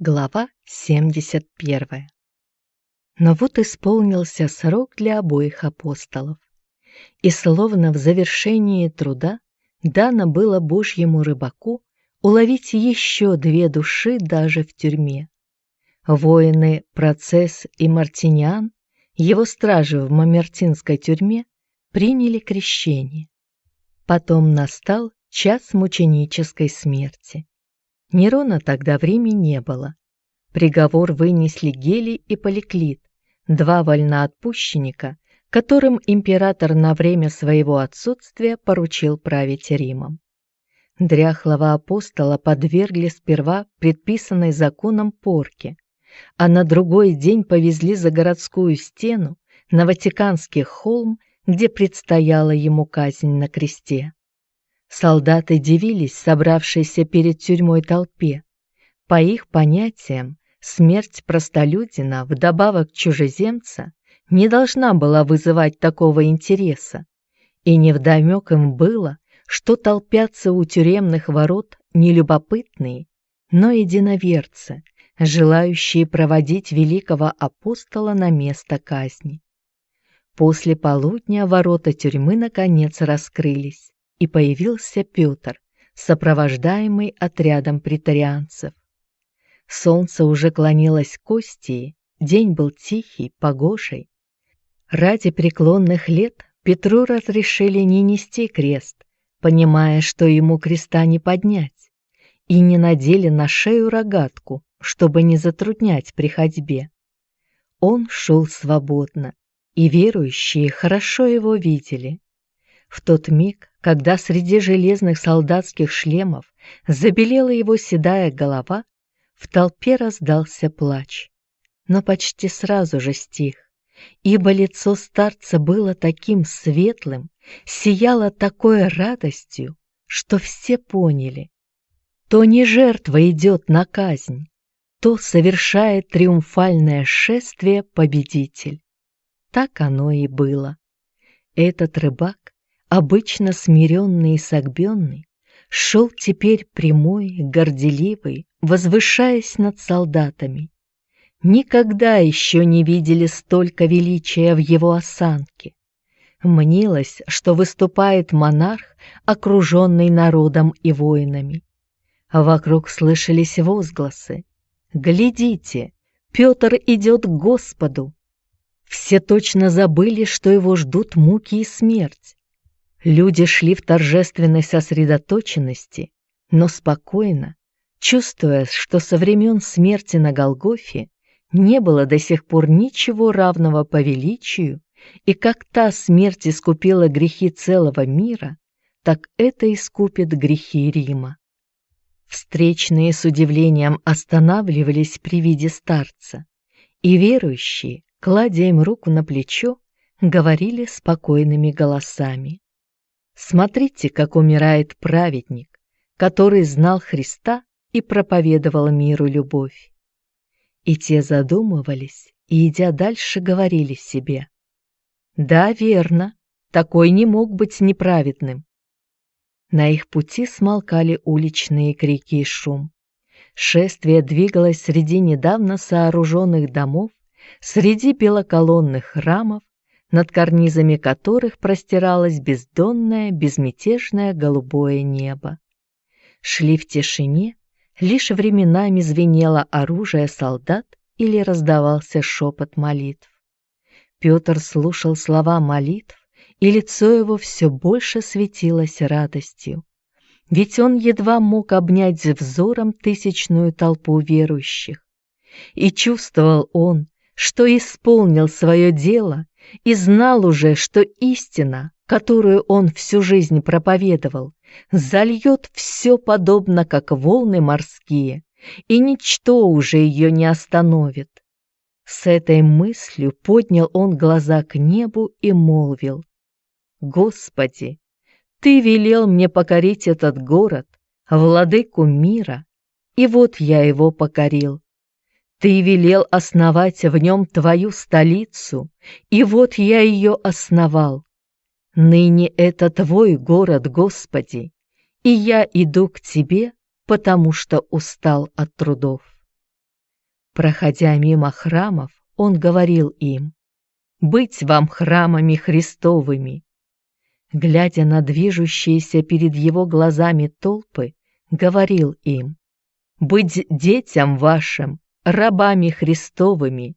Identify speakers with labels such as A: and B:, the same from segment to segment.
A: Глава 71 Но вот исполнился срок для обоих апостолов, и словно в завершении труда дано было Божьему рыбаку уловить еще две души даже в тюрьме. Воины Процесс и Мартиниан, его стражи в Мамертинской тюрьме, приняли крещение. Потом настал час мученической смерти. Нерона тогда в Риме не было. Приговор вынесли Гелий и Поликлит, два вольноотпущенника, которым император на время своего отсутствия поручил править Римом. Дряхлого апостола подвергли сперва предписанной законом порке, а на другой день повезли за городскую стену на Ватиканский холм, где предстояла ему казнь на кресте. Солдаты дивились собравшейся перед тюрьмой толпе. По их понятиям, смерть простолюдина, вдобавок чужеземца, не должна была вызывать такого интереса. И невдомек им было, что толпятся у тюремных ворот не любопытные, но единоверцы, желающие проводить великого апостола на место казни. После полудня ворота тюрьмы наконец раскрылись и появился Петр, сопровождаемый отрядом претарианцев. Солнце уже клонилось к Остии, день был тихий, погожий. Ради преклонных лет Петру разрешили не нести крест, понимая, что ему креста не поднять, и не надели на шею рогатку, чтобы не затруднять при ходьбе. Он шел свободно, и верующие хорошо его видели. В тот миг, когда среди железных солдатских шлемов забелела его седая голова, в толпе раздался плач. Но почти сразу же стих, ибо лицо старца было таким светлым, сияло такой радостью, что все поняли. То не жертва идет на казнь, то совершает триумфальное шествие победитель. Так оно и было. Этот рыбак обычно смиренный и согбенный, шел теперь прямой, горделивый, возвышаясь над солдатами. Никогда еще не видели столько величия в его осанке. Мнилось, что выступает монарх, окруженный народом и воинами. Вокруг слышались возгласы. «Глядите, Петр идет к Господу!» Все точно забыли, что его ждут муки и смерть. Люди шли в торжественной сосредоточенности, но спокойно, чувствуя, что со времен смерти на Голгофе не было до сих пор ничего равного по величию, и как та смерть искупила грехи целого мира, так это искупит грехи Рима. Встречные с удивлением останавливались при виде старца, и верующие, кладя им руку на плечо, говорили спокойными голосами. Смотрите, как умирает праведник, который знал Христа и проповедовал миру любовь. И те задумывались, и, идя дальше, говорили себе. Да, верно, такой не мог быть неправедным. На их пути смолкали уличные крики и шум. Шествие двигалось среди недавно сооруженных домов, среди белоколонных храмов, над карнизами которых простиралось бездонное, безмятежное голубое небо. Шли в тишине, лишь временами звенело оружие солдат или раздавался шепот молитв. Петр слушал слова молитв, и лицо его все больше светилось радостью. Ведь он едва мог обнять взором тысячную толпу верующих. И чувствовал он, что исполнил свое дело и знал уже, что истина, которую он всю жизнь проповедовал, зальет все подобно, как волны морские, и ничто уже ее не остановит. С этой мыслью поднял он глаза к небу и молвил, «Господи, Ты велел мне покорить этот город, владыку мира, и вот я его покорил. Ты велел основать в нем твою столицу, и вот я ее основал. Ныне это твой город, Господи, и я иду к тебе, потому что устал от трудов. Проходя мимо храмов, он говорил им, «Быть вам храмами Христовыми!» Глядя на движущиеся перед его глазами толпы, говорил им, «Быть детям вашим, рабами Христовыми!»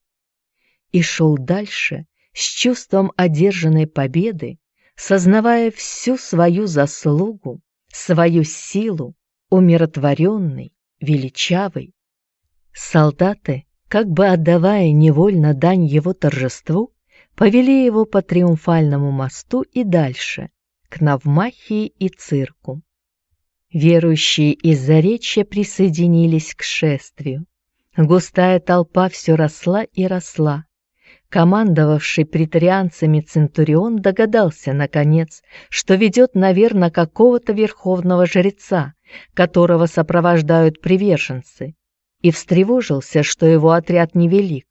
A: И шел дальше с чувством одержанной победы, сознавая всю свою заслугу, свою силу, умиротворенный, величавый. Солдаты, как бы отдавая невольно дань его торжеству, повели его по Триумфальному мосту и дальше, к Навмахии и цирку. Верующие из Заречья присоединились к шествию. Густая толпа все росла и росла. Командовавший претарианцами Центурион догадался, наконец, что ведет, наверное, какого-то верховного жреца, которого сопровождают приверженцы, и встревожился, что его отряд невелик.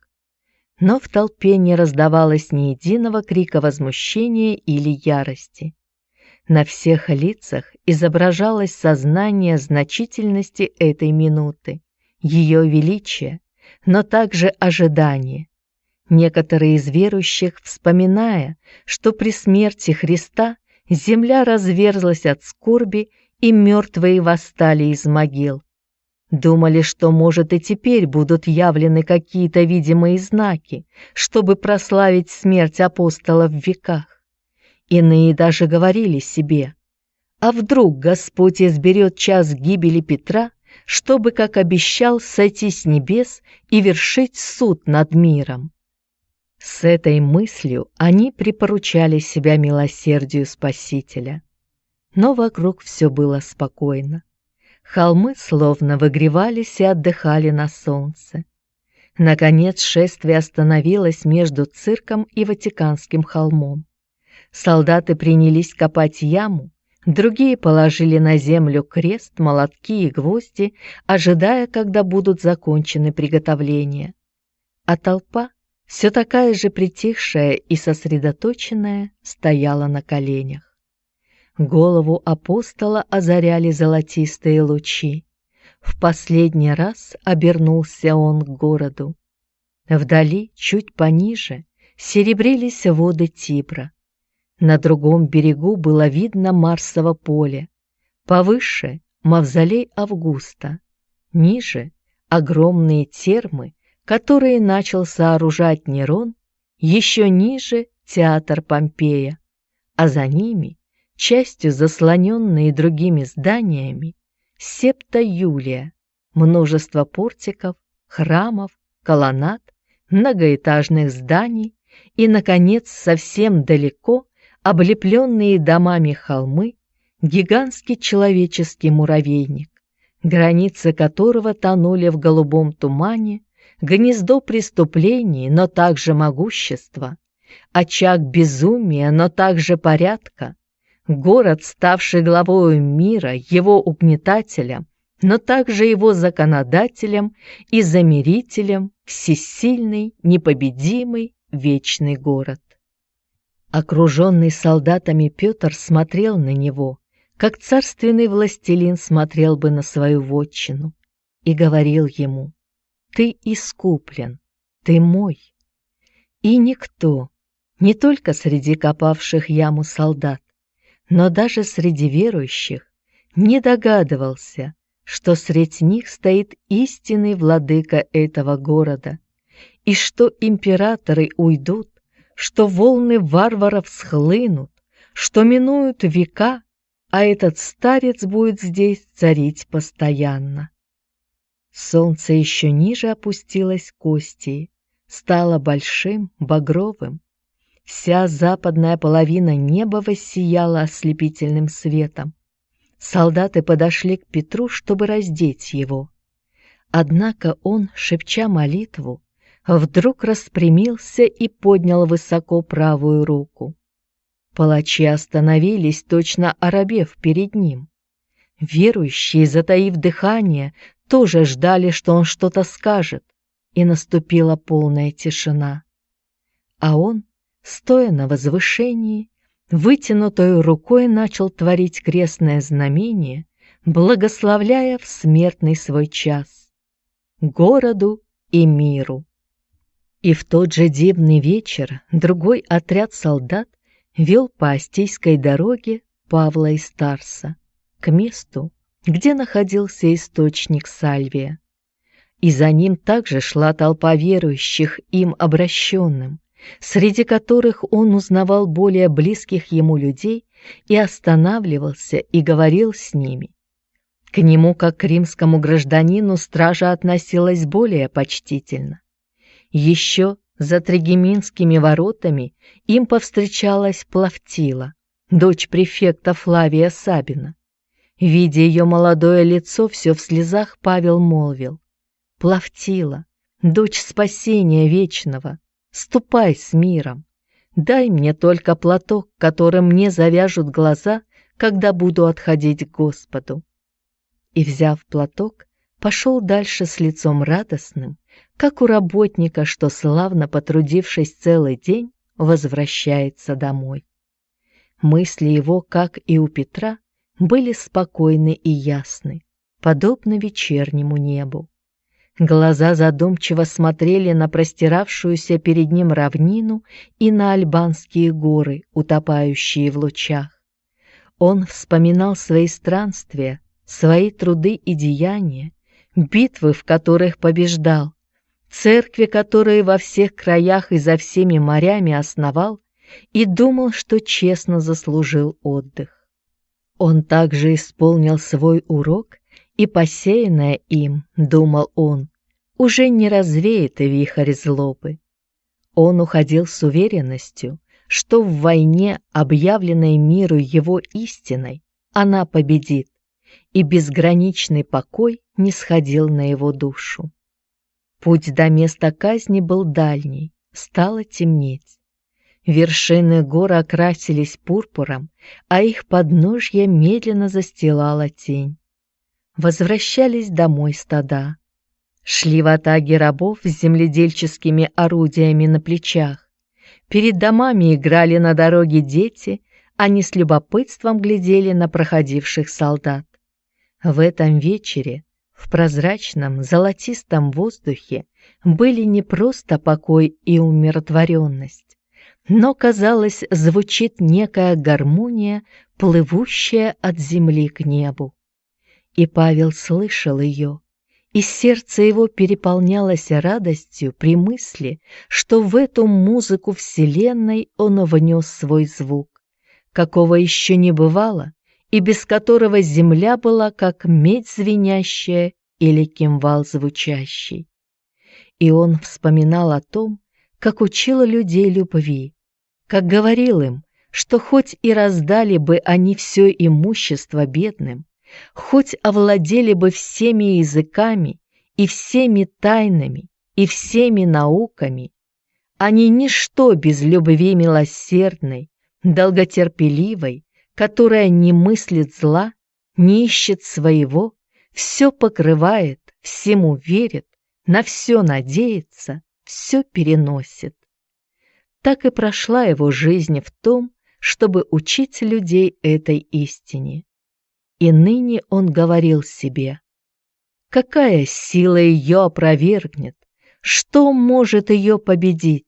A: Но в толпе не раздавалось ни единого крика возмущения или ярости. На всех лицах изображалось сознание значительности этой минуты, ее величия, но также ожидание, Некоторые из верующих, вспоминая, что при смерти Христа земля разверзлась от скорби и мертвые восстали из могил, думали, что, может, и теперь будут явлены какие-то видимые знаки, чтобы прославить смерть апостола в веках. Иные даже говорили себе, а вдруг Господь изберет час гибели Петра, чтобы, как обещал, сойти с небес и вершить суд над миром. С этой мыслью они припоручали себя милосердию Спасителя. Но вокруг все было спокойно. Холмы словно выгревались и отдыхали на солнце. Наконец шествие остановилось между цирком и Ватиканским холмом. Солдаты принялись копать яму, другие положили на землю крест, молотки и гвозди, ожидая, когда будут закончены приготовления. А толпа все такая же притихшая и сосредоточенная, стояла на коленях. Голову апостола озаряли золотистые лучи. В последний раз обернулся он к городу. Вдали, чуть пониже, серебрились воды Тибра. На другом берегу было видно Марсово поле. Повыше — мавзолей Августа. Ниже — огромные термы которые начал сооружать Нерон, еще ниже театр Помпея, а за ними, частью заслоненные другими зданиями, септа Юлия, множество портиков, храмов, колоннад, многоэтажных зданий и, наконец, совсем далеко облепленные домами холмы, гигантский человеческий муравейник, границы которого тонули в голубом тумане гнездо преступлений, но также могущества, очаг безумия, но также порядка, город, ставший главою мира, его угнетателем, но также его законодателем и замирителем, всесильный, непобедимый, вечный город. Окруженный солдатами Петр смотрел на него, как царственный властелин смотрел бы на свою вотчину, и говорил ему, ты искуплен, ты мой. И никто, не только среди копавших яму солдат, но даже среди верующих, не догадывался, что среди них стоит истинный владыка этого города, и что императоры уйдут, что волны варваров схлынут, что минуют века, а этот старец будет здесь царить постоянно. Солнце еще ниже опустилось кости, стало большим, багровым. Вся западная половина неба воссияла ослепительным светом. Солдаты подошли к Петру, чтобы раздеть его. Однако он, шепча молитву, вдруг распрямился и поднял высоко правую руку. Палачи остановились, точно оробев перед ним. Верующие, затаив дыхание, тоже ждали, что он что-то скажет, и наступила полная тишина. А он, стоя на возвышении, вытянутой рукой начал творить крестное знамение, благословляя в смертный свой час. Городу и миру. И в тот же дивный вечер другой отряд солдат вел по Остийской дороге Павла и Старса к месту, где находился источник Сальвия. И за ним также шла толпа верующих им обращенным, среди которых он узнавал более близких ему людей и останавливался и говорил с ними. К нему, как к римскому гражданину, стража относилась более почтительно. Еще за Трегеминскими воротами им повстречалась Плавтила, дочь префекта Флавия Сабина. Видя ее молодое лицо, все в слезах Павел молвил. «Плавтила, дочь спасения вечного, ступай с миром. Дай мне только платок, которым мне завяжут глаза, когда буду отходить к Господу». И, взяв платок, пошел дальше с лицом радостным, как у работника, что, славно потрудившись целый день, возвращается домой. Мысли его, как и у Петра, были спокойны и ясны, подобно вечернему небу. Глаза задумчиво смотрели на простиравшуюся перед ним равнину и на альбанские горы, утопающие в лучах. Он вспоминал свои странствия, свои труды и деяния, битвы, в которых побеждал, церкви, которые во всех краях и за всеми морями основал, и думал, что честно заслужил отдых. Он также исполнил свой урок, и посеянное им, думал он, уже не развеет вихрь злобы. Он уходил с уверенностью, что в войне, объявленной миру его истиной, она победит, и безграничный покой не сходил на его душу. Путь до места казни был дальний, стало темнеть. Вершины гор окрасились пурпуром, а их подножье медленно застилала тень. Возвращались домой стада. Шли в атаге рабов с земледельческими орудиями на плечах. Перед домами играли на дороге дети, они с любопытством глядели на проходивших солдат. В этом вечере в прозрачном золотистом воздухе были не просто покой и умиротворенность, но, казалось, звучит некая гармония, плывущая от земли к небу. И Павел слышал ее, и сердце его переполнялось радостью при мысли, что в эту музыку Вселенной он внес свой звук, какого еще не бывало и без которого земля была как медь звенящая или кимвал звучащий. И он вспоминал о том, как учил людей любви, как говорил им, что хоть и раздали бы они все имущество бедным, хоть овладели бы всеми языками и всеми тайнами и всеми науками, они ничто без любви милосердной, долготерпеливой, которая не мыслит зла, не ищет своего, все покрывает, всему верит, на все надеется, все переносит. Так и прошла его жизнь в том, чтобы учить людей этой истине. И ныне он говорил себе, какая сила ее опровергнет, что может ее победить?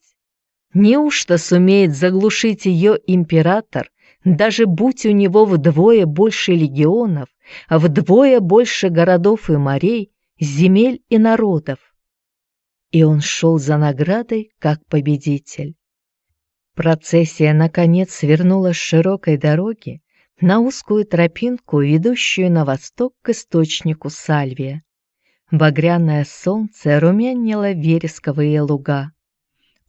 A: Неужто сумеет заглушить ее император даже будь у него вдвое больше легионов, вдвое больше городов и морей, земель и народов. И он шел за наградой, как победитель. Процессия, наконец, свернула с широкой дороги на узкую тропинку, ведущую на восток к источнику Сальвия. Багряное солнце румянило вересковые луга.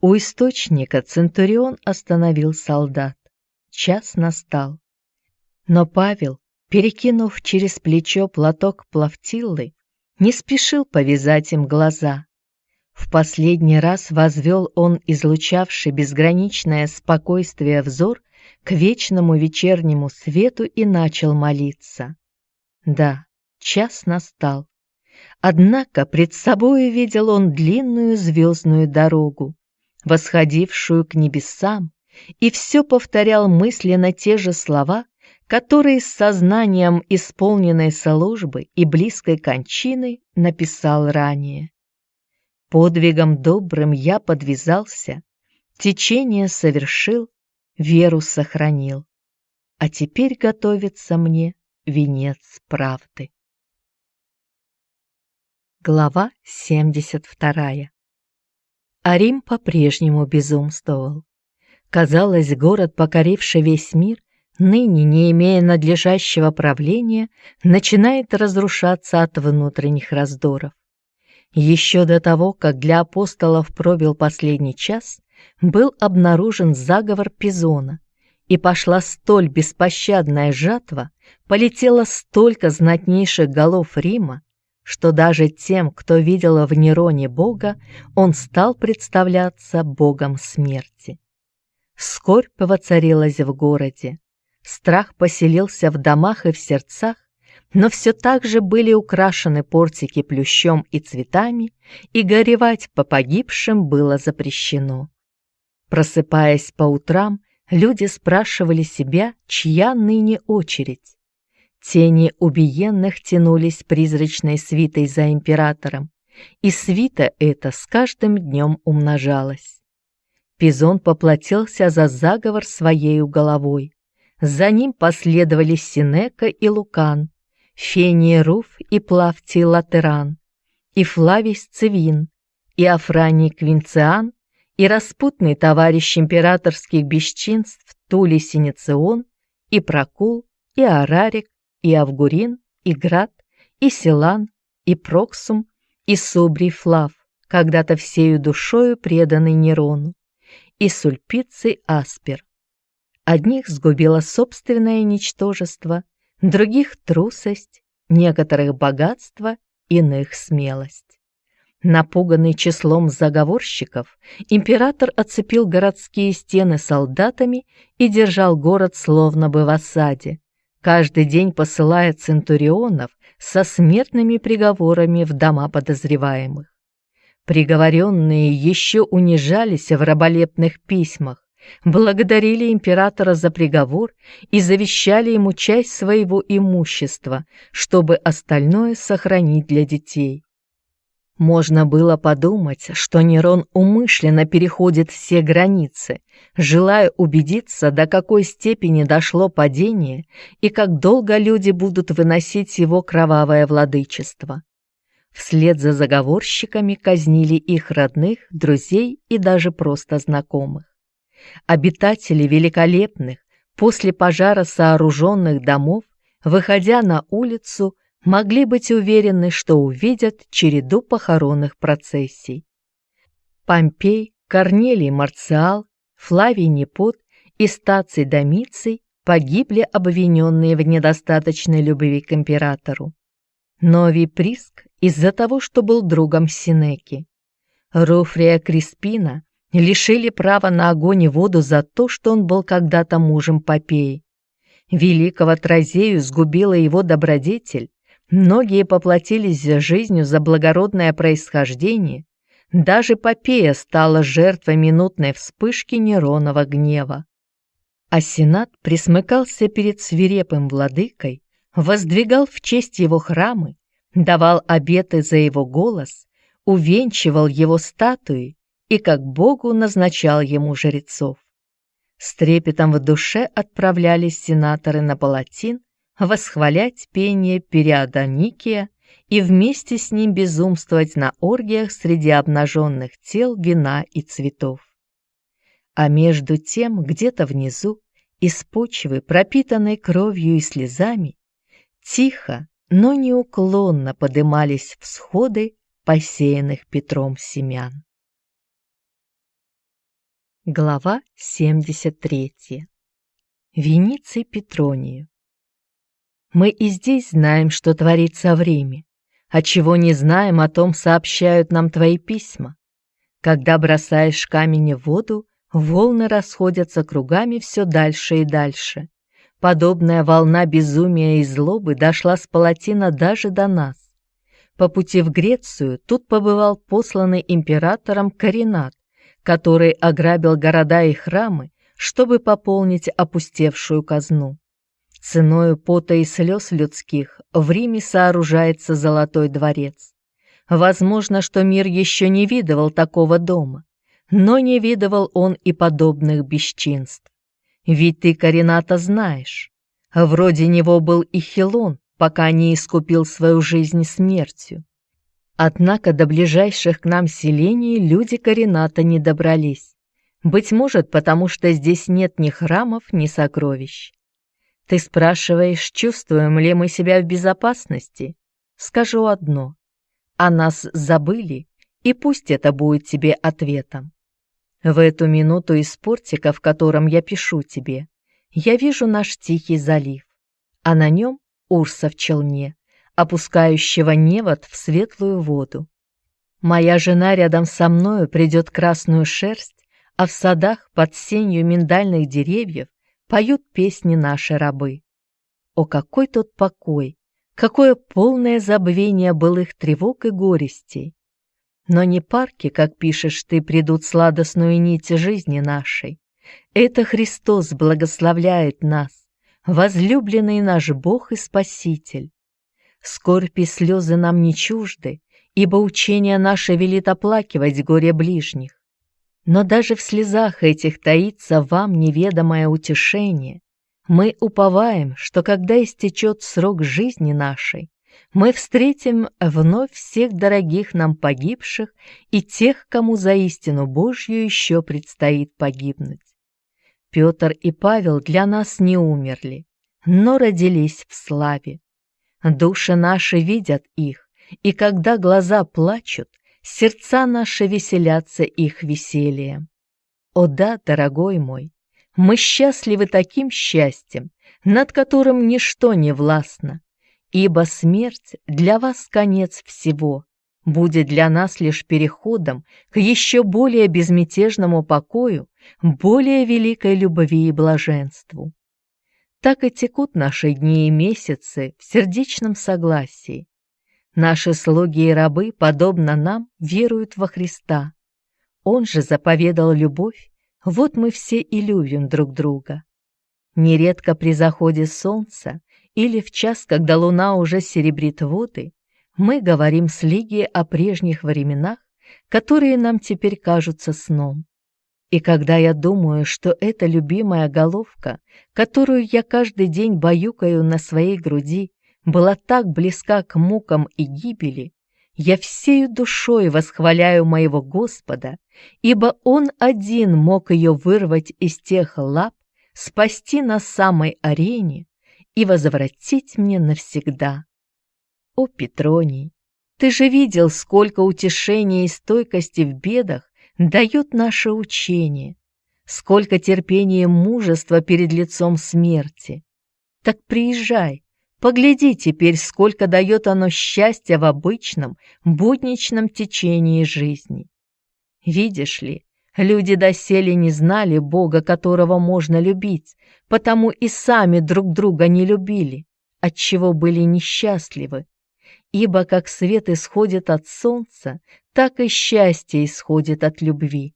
A: У источника Центурион остановил солдат час настал. Но Павел, перекинув через плечо платок плавтиллы, не спешил повязать им глаза. В последний раз возвел он излучавший безграничное спокойствие взор к вечному вечернему свету и начал молиться. Да, час настал. Однако пред собой видел он длинную звездную дорогу, восходившую к небесам, и все повторял мысленно те же слова, которые с сознанием исполненной службы и близкой кончины написал ранее. Подвигом добрым я подвязался, Течение совершил, веру сохранил. А теперь готовится мне венец правды. Глава 72 А Рим по-прежнему безумствовал. Казалось, город, покоривший весь мир, ныне, не имея надлежащего правления, начинает разрушаться от внутренних раздоров. Еще до того, как для апостолов пробил последний час, был обнаружен заговор Пизона, и пошла столь беспощадная жатва, полетело столько знатнейших голов Рима, что даже тем, кто видел в Нероне Бога, он стал представляться Богом смерти. Скорбь воцарилась в городе, страх поселился в домах и в сердцах, но все так же были украшены портики плющом и цветами, и горевать по погибшим было запрещено. Просыпаясь по утрам, люди спрашивали себя, чья ныне очередь. Тени убиенных тянулись призрачной свитой за императором, и свита эта с каждым днем умножалась. Пизон поплатился за заговор своей головой. За ним последовали Синека и Лукан, Фений Руф и Плавтий Латеран, и Флавий Сцевин, и Афраний Квинциан, и распутный товарищ императорских бесчинств Тули Синицион, и Прокул, и Арарик, и Авгурин, и Град, и Силан, и Проксум, и Субрий Флав, когда-то всею душою преданный Нерону, и Сульпиций Аспер. Одних сгубило собственное ничтожество, других — трусость, некоторых — богатство, иных — смелость. Напуганный числом заговорщиков, император оцепил городские стены солдатами и держал город словно бы в осаде, каждый день посылая центурионов со смертными приговорами в дома подозреваемых. Приговоренные еще унижались в раболепных письмах, благодарили императора за приговор и завещали ему часть своего имущества, чтобы остальное сохранить для детей. Можно было подумать, что Нерон умышленно переходит все границы, желая убедиться, до какой степени дошло падение и как долго люди будут выносить его кровавое владычество. Вслед за заговорщиками казнили их родных, друзей и даже просто знакомых. Обитатели великолепных, после пожара сооруженных домов, выходя на улицу, могли быть уверены, что увидят череду похоронных процессий. Помпей, Корнелий Марциал, Флавий Непот и Стаций Домиций погибли обвиненные в недостаточной любви к императору. Новий Приск из-за того, что был другом Синеки. Руфрия Криспина лишили права на огонь и воду за то, что он был когда-то мужем Попеи. Великого Тразею сгубила его добродетель, многие поплатились за жизнью за благородное происхождение, даже Попея стала жертвой минутной вспышки Неронова гнева. А Сенат присмыкался перед свирепым владыкой, воздвигал в честь его храмы, давал обеты за его голос, увенчивал его статуи и как Богу назначал ему жрецов. С трепетом в душе отправлялись сенаторы на Палатин восхвалять пение Периодоникия и вместе с ним безумствовать на оргиях среди обнаженных тел, вина и цветов. А между тем, где-то внизу, из почвы, пропитанной кровью и слезами, тихо, но неуклонно подымались всходы посеянных Петром семян. Глава 73. Вениций Петронию. Мы и здесь знаем, что творится в Риме, а чего не знаем, о том сообщают нам твои письма. Когда бросаешь камень в воду, волны расходятся кругами все дальше и дальше. Подобная волна безумия и злобы дошла с Палатина даже до нас. По пути в Грецию тут побывал посланный императором Каринат, который ограбил города и храмы, чтобы пополнить опустевшую казну. Ценою пота и слез людских в Риме сооружается золотой дворец. Возможно, что мир еще не видывал такого дома, но не видывал он и подобных бесчинств. Ведь ты Карината знаешь. Вроде него был и Хилон, пока не искупил свою жизнь смертью. Однако до ближайших к нам селений люди Карината не добрались. Быть может, потому что здесь нет ни храмов, ни сокровищ. Ты спрашиваешь, чувствуем ли мы себя в безопасности? Скажу одно. О нас забыли, и пусть это будет тебе ответом. В эту минуту из портика, в котором я пишу тебе, я вижу наш тихий залив, а на нем Урса в челне, опускающего невод в светлую воду. Моя жена рядом со мною придет красную шерсть, а в садах под сенью миндальных деревьев поют песни наши рабы. О, какой тот покой, какое полное забвение былых тревог и горестей! Но не парки, как пишешь ты, придут сладостную нить жизни нашей. Это Христос благословляет нас, возлюбленный наш Бог и Спаситель. Скорбь и слезы нам не чужды, ибо учение наше велит оплакивать горе ближних. Но даже в слезах этих таится вам неведомое утешение. Мы уповаем, что когда истечет срок жизни нашей, мы встретим вновь всех дорогих нам погибших и тех, кому за истину Божью еще предстоит погибнуть. Петр и Павел для нас не умерли, но родились в славе. Души наши видят их, и когда глаза плачут, сердца наши веселятся их весельем. О да, дорогой мой, мы счастливы таким счастьем, над которым ничто не властно, ибо смерть для вас конец всего, будет для нас лишь переходом к еще более безмятежному покою, более великой любви и блаженству. Так и текут наши дни и месяцы в сердечном согласии. Наши слуги и рабы, подобно нам, веруют во Христа. Он же заповедал любовь, вот мы все и любим друг друга. Нередко при заходе солнца или в час, когда луна уже серебрит воды, мы говорим с Лигией о прежних временах, которые нам теперь кажутся сном. И когда я думаю, что эта любимая головка, которую я каждый день баюкаю на своей груди, была так близка к мукам и гибели, я всею душой восхваляю моего Господа, ибо Он один мог ее вырвать из тех лап, спасти на самой арене и возвратить мне навсегда. О, Петроний, ты же видел, сколько утешения и стойкости в бедах дает наше учение, сколько терпения и мужества перед лицом смерти. Так приезжай, погляди теперь, сколько дает оно счастья в обычном, будничном течении жизни. Видишь ли, люди доселе не знали Бога, которого можно любить, потому и сами друг друга не любили, отчего были несчастливы. Ибо как свет исходит от солнца, так и счастье исходит от любви.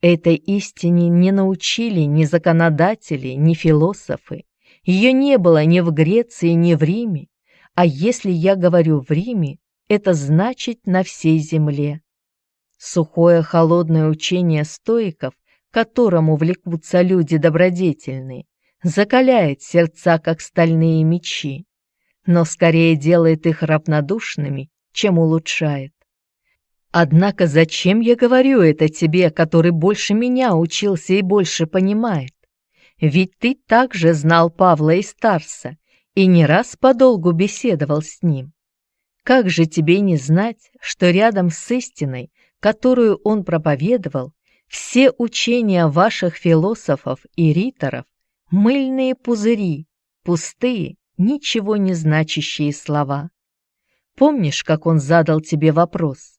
A: Этой истине не научили ни законодатели, ни философы. Ее не было ни в Греции, ни в Риме. А если я говорю в Риме, это значит на всей земле. Сухое холодное учение стоиков, которому влекутся люди добродетельные, закаляет сердца, как стальные мечи, но скорее делает их равнодушными, чем улучшает. Однако зачем я говорю это тебе, который больше меня учился и больше понимает? Ведь ты также знал Павла и Старса и не раз подолгу беседовал с ним. Как же тебе не знать, что рядом с истиной, которую он проповедовал, все учения ваших философов и риторов — мыльные пузыри, пустые, ничего не значащие слова. Помнишь, как он задал тебе вопрос?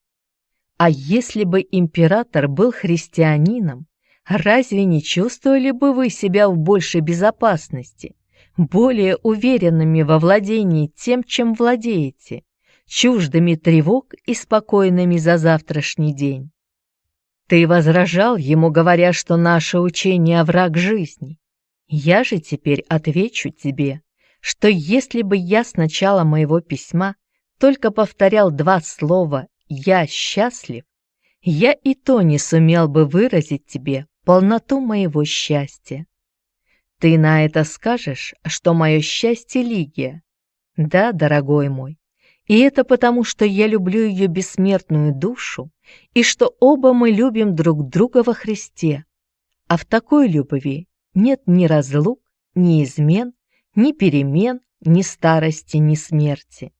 A: А если бы император был христианином, разве не чувствовали бы вы себя в большей безопасности, более уверенными во владении тем, чем владеете, чуждыми тревог и спокойными за завтрашний день? Ты возражал ему, говоря, что наше учение — враг жизни. Я же теперь отвечу тебе, что если бы я с начала моего письма только повторял два слова «я счастлив», я и то не сумел бы выразить тебе полноту моего счастья. Ты на это скажешь, что мое счастье — Лигия. Да, дорогой мой, и это потому, что я люблю ее бессмертную душу, и что оба мы любим друг друга во Христе. А в такой любви нет ни разлук, ни измен, ни перемен, ни старости, ни смерти.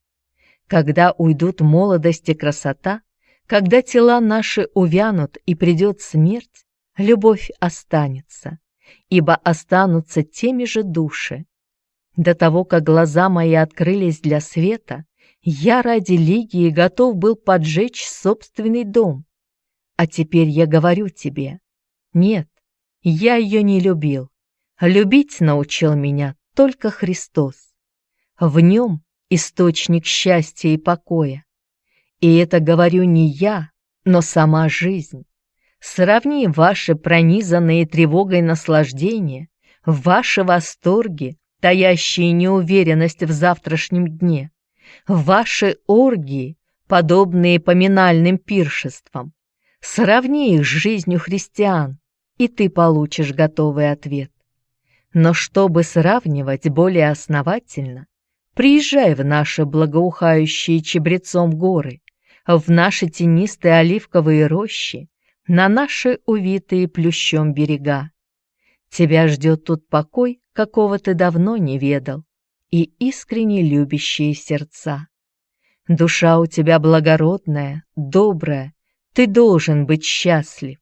A: Когда уйдут молодость и красота, когда тела наши увянут и придет смерть, любовь останется, ибо останутся теми же души. До того, как глаза мои открылись для света, я ради Лигии готов был поджечь собственный дом. А теперь я говорю тебе, нет, я ее не любил. Любить научил меня только Христос. В нем источник счастья и покоя. И это говорю не я, но сама жизнь. Сравни ваши пронизанные тревогой наслаждения, ваши восторги, таящие неуверенность в завтрашнем дне, ваши оргии, подобные поминальным пиршествам. Сравни их с жизнью христиан, и ты получишь готовый ответ. Но чтобы сравнивать более основательно, приезжай в наши благоухающие чебрецом горы, в наши тенистые оливковые рощи, на наши увитые плющом берега. Тебя ждет тут покой, какого ты давно не ведал, и искренне любящие сердца. Душа у тебя благородная, добрая, ты должен быть счастлив.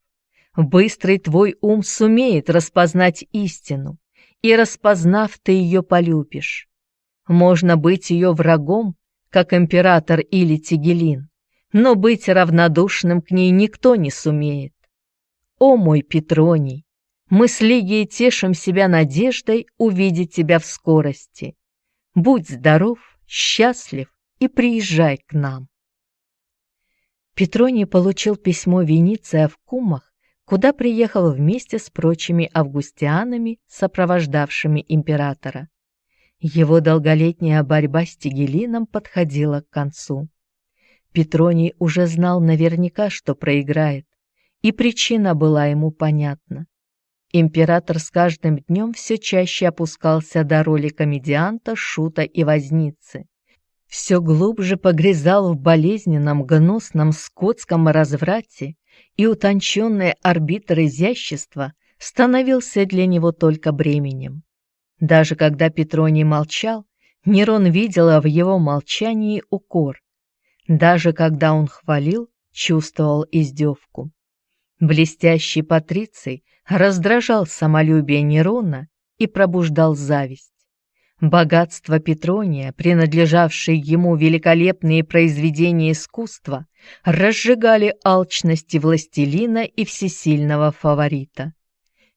A: Быстрый твой ум сумеет распознать истину, и, распознав, ты ее полюбишь. Можно быть ее врагом, как император или Тигелин, но быть равнодушным к ней никто не сумеет. О мой Петроний, мы с Лигией тешим себя надеждой увидеть тебя в скорости. Будь здоров, счастлив и приезжай к нам. Петроний получил письмо Вениция в Кумах куда приехал вместе с прочими августианами, сопровождавшими императора. Его долголетняя борьба с Тигелином подходила к концу. Петроний уже знал наверняка, что проиграет, и причина была ему понятна. Император с каждым днем все чаще опускался до роли комедианта, шута и возницы. Все глубже погрязал в болезненном, гнусном скотском разврате и утонченный арбитр изящества становился для него только бременем. Даже когда Петроний молчал, Нерон видел в его молчании укор. Даже когда он хвалил, чувствовал издевку. Блестящий Патриций раздражал самолюбие Нерона и пробуждал зависть. Богатство Петрония, принадлежавшие ему великолепные произведения искусства, разжигали алчности властелина и всесильного фаворита.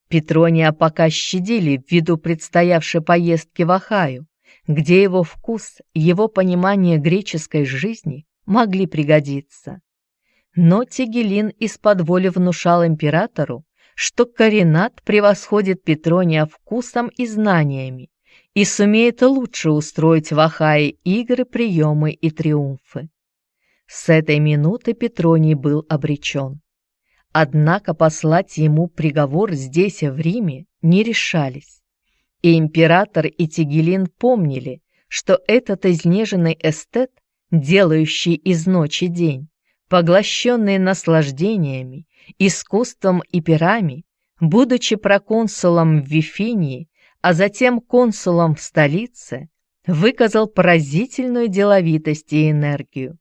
A: Петрония пока щадили ввиду предстоявшей поездки в Ахаю, где его вкус, его понимание греческой жизни могли пригодиться. Но Тигелин из-под воли внушал императору, что Каринат превосходит Петрония вкусом и знаниями, и сумеет лучше устроить в Ахае игры, приемы и триумфы. С этой минуты Петроний был обречен. Однако послать ему приговор здесь, в Риме, не решались. И император и Тигелин помнили, что этот изнеженный эстет, делающий из ночи день, поглощенный наслаждениями, искусством и пирами, будучи проконсулом в Вифинии, а затем консулом в столице, выказал поразительную деловитость и энергию.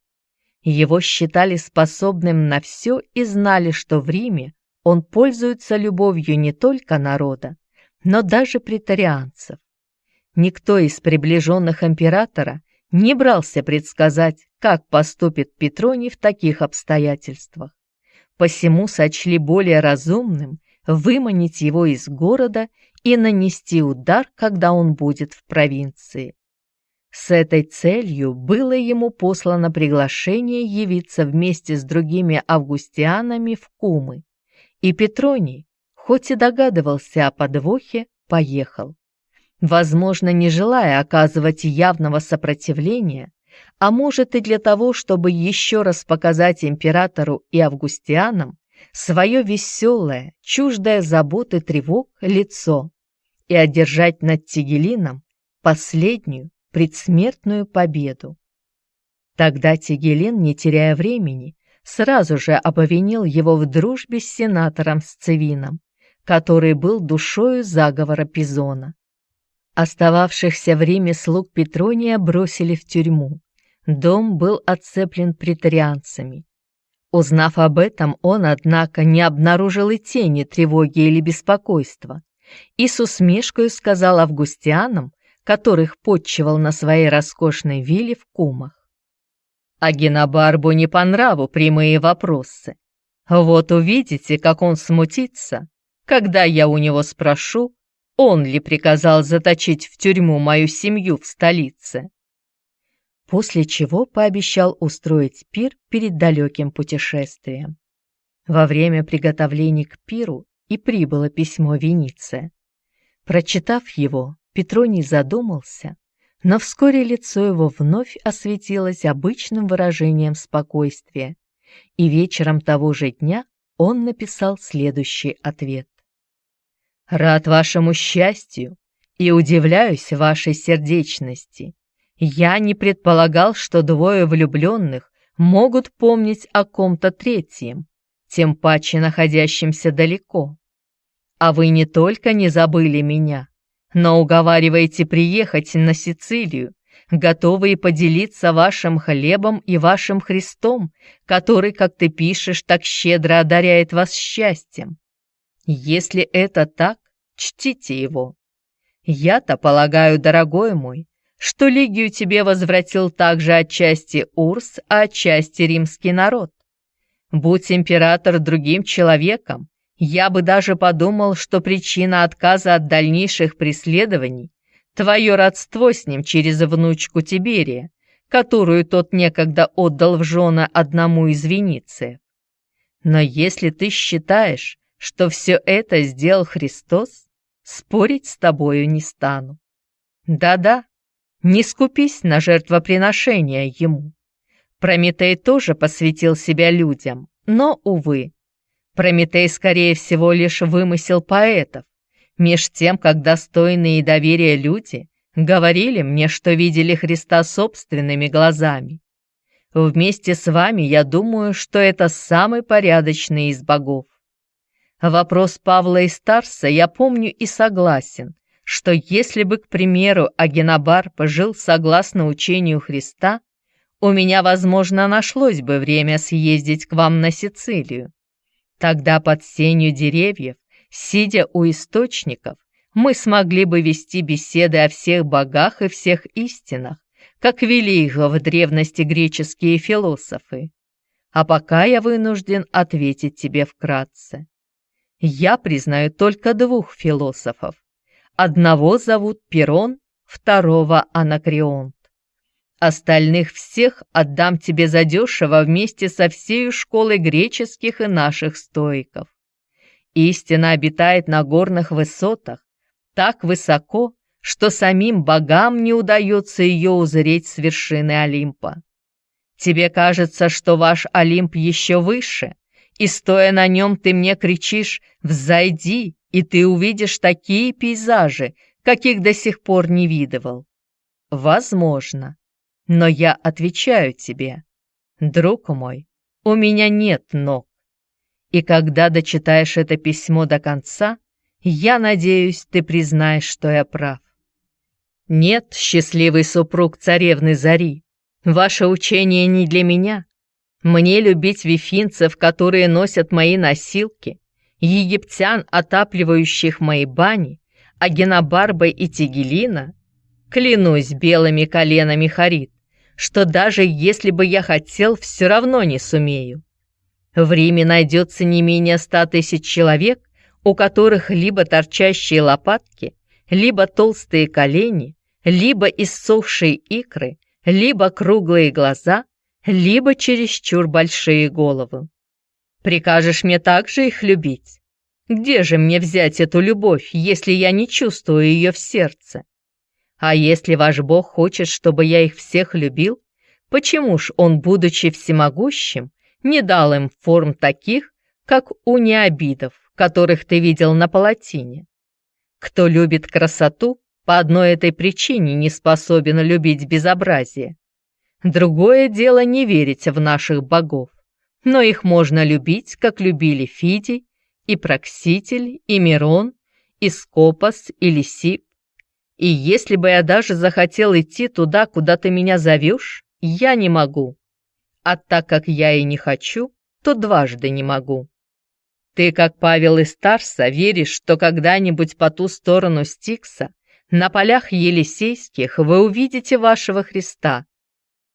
A: Его считали способным на все и знали, что в Риме он пользуется любовью не только народа, но даже претарианцев. Никто из приближенных императора не брался предсказать, как поступит Петроний в таких обстоятельствах. Посему сочли более разумным выманить его из города и нанести удар, когда он будет в провинции. С этой целью было ему послано приглашение явиться вместе с другими августианами в Кумы, и Петроний, хоть и догадывался о подвохе, поехал. Возможно, не желая оказывать явного сопротивления, а может и для того, чтобы еще раз показать императору и августианам свое веселое, чуждое заботы тревог лицо и одержать над Тигелином последнюю предсмертную победу. Тогда Тигелин, не теряя времени, сразу же обвинил его в дружбе с сенатором Сцевином, который был душою заговора Пизона. Остававшихся в Риме слуг Петрония бросили в тюрьму. Дом был отцеплен претарианцами. Узнав об этом, он, однако, не обнаружил и тени тревоги или беспокойства, и с усмешкой сказал августианам, которых подчивал на своей роскошной вилле в Кумах. А Генобарбу не по нраву прямые вопросы. Вот увидите, как он смутится, когда я у него спрошу, он ли приказал заточить в тюрьму мою семью в столице. После чего пообещал устроить пир перед далеким путешествием. Во время приготовлений к пиру и прибыло письмо Вениция. Прочитав его, Петроний задумался, но вскоре лицо его вновь осветилось обычным выражением спокойствия, и вечером того же дня он написал следующий ответ. «Рад вашему счастью и удивляюсь вашей сердечности. Я не предполагал, что двое влюбленных могут помнить о ком-то третьем, тем паче находящемся далеко. А вы не только не забыли меня, но уговариваете приехать на Сицилию, готовые поделиться вашим хлебом и вашим Христом, который, как ты пишешь, так щедро одаряет вас счастьем. Если это так, чтите его. Я-то полагаю, дорогой мой, что Лигию тебе возвратил также отчасти Урс, а отчасти римский народ. Будь император другим человеком, я бы даже подумал, что причина отказа от дальнейших преследований — твое родство с ним через внучку Тиберия, которую тот некогда отдал в жены одному из Венициев. Но если ты считаешь, что все это сделал Христос, спорить с тобою не стану. Да-да, не скупись на жертвоприношение ему. Прометей тоже посвятил себя людям, но, увы, Прометей, скорее всего, лишь вымысел поэтов, меж тем, как достойные доверия люди говорили мне, что видели Христа собственными глазами. Вместе с вами я думаю, что это самый порядочный из богов. Вопрос Павла и Старса я помню и согласен, что если бы, к примеру, Агенобар пожил согласно учению Христа, у меня, возможно, нашлось бы время съездить к вам на Сицилию. Тогда под сенью деревьев, сидя у источников, мы смогли бы вести беседы о всех богах и всех истинах, как вели их в древности греческие философы. А пока я вынужден ответить тебе вкратце. Я признаю только двух философов. Одного зовут Перон, второго Анакреон. Остальных всех отдам тебе задешево вместе со всей школой греческих и наших стоиков. Истина обитает на горных высотах, так высоко, что самим богам не удается ее узреть с вершины Олимпа. Тебе кажется, что ваш Олимп еще выше, и, стоя на нем, ты мне кричишь «Взойди!» И ты увидишь такие пейзажи, каких до сих пор не видывал. Возможно. Но я отвечаю тебе, друг мой, у меня нет ног. И когда дочитаешь это письмо до конца, я надеюсь, ты признаешь, что я прав. Нет, счастливый супруг царевны Зари, ваше учение не для меня. Мне любить вифинцев, которые носят мои носилки, египтян, отапливающих мои бани, а Генобарба и Тигелина, клянусь белыми коленами Харит, что даже если бы я хотел, все равно не сумею. В Риме найдется не менее ста тысяч человек, у которых либо торчащие лопатки, либо толстые колени, либо иссохшие икры, либо круглые глаза, либо чересчур большие головы. Прикажешь мне также их любить? Где же мне взять эту любовь, если я не чувствую ее в сердце? А если ваш Бог хочет, чтобы я их всех любил, Почему ж он, будучи всемогущим, не дал им форм таких, как у необидов, которых ты видел на палатине? Кто любит красоту, по одной этой причине не способен любить безобразие. Другое дело не верить в наших богов, но их можно любить, как любили Фидий, и Прокситель, и Мирон, и Скопос, и Лисип. И если бы я даже захотел идти туда, куда ты меня зовешь, я не могу. А так как я и не хочу, то дважды не могу. Ты, как Павел из Тарса, веришь, что когда-нибудь по ту сторону Стикса, на полях Елисейских, вы увидите вашего Христа.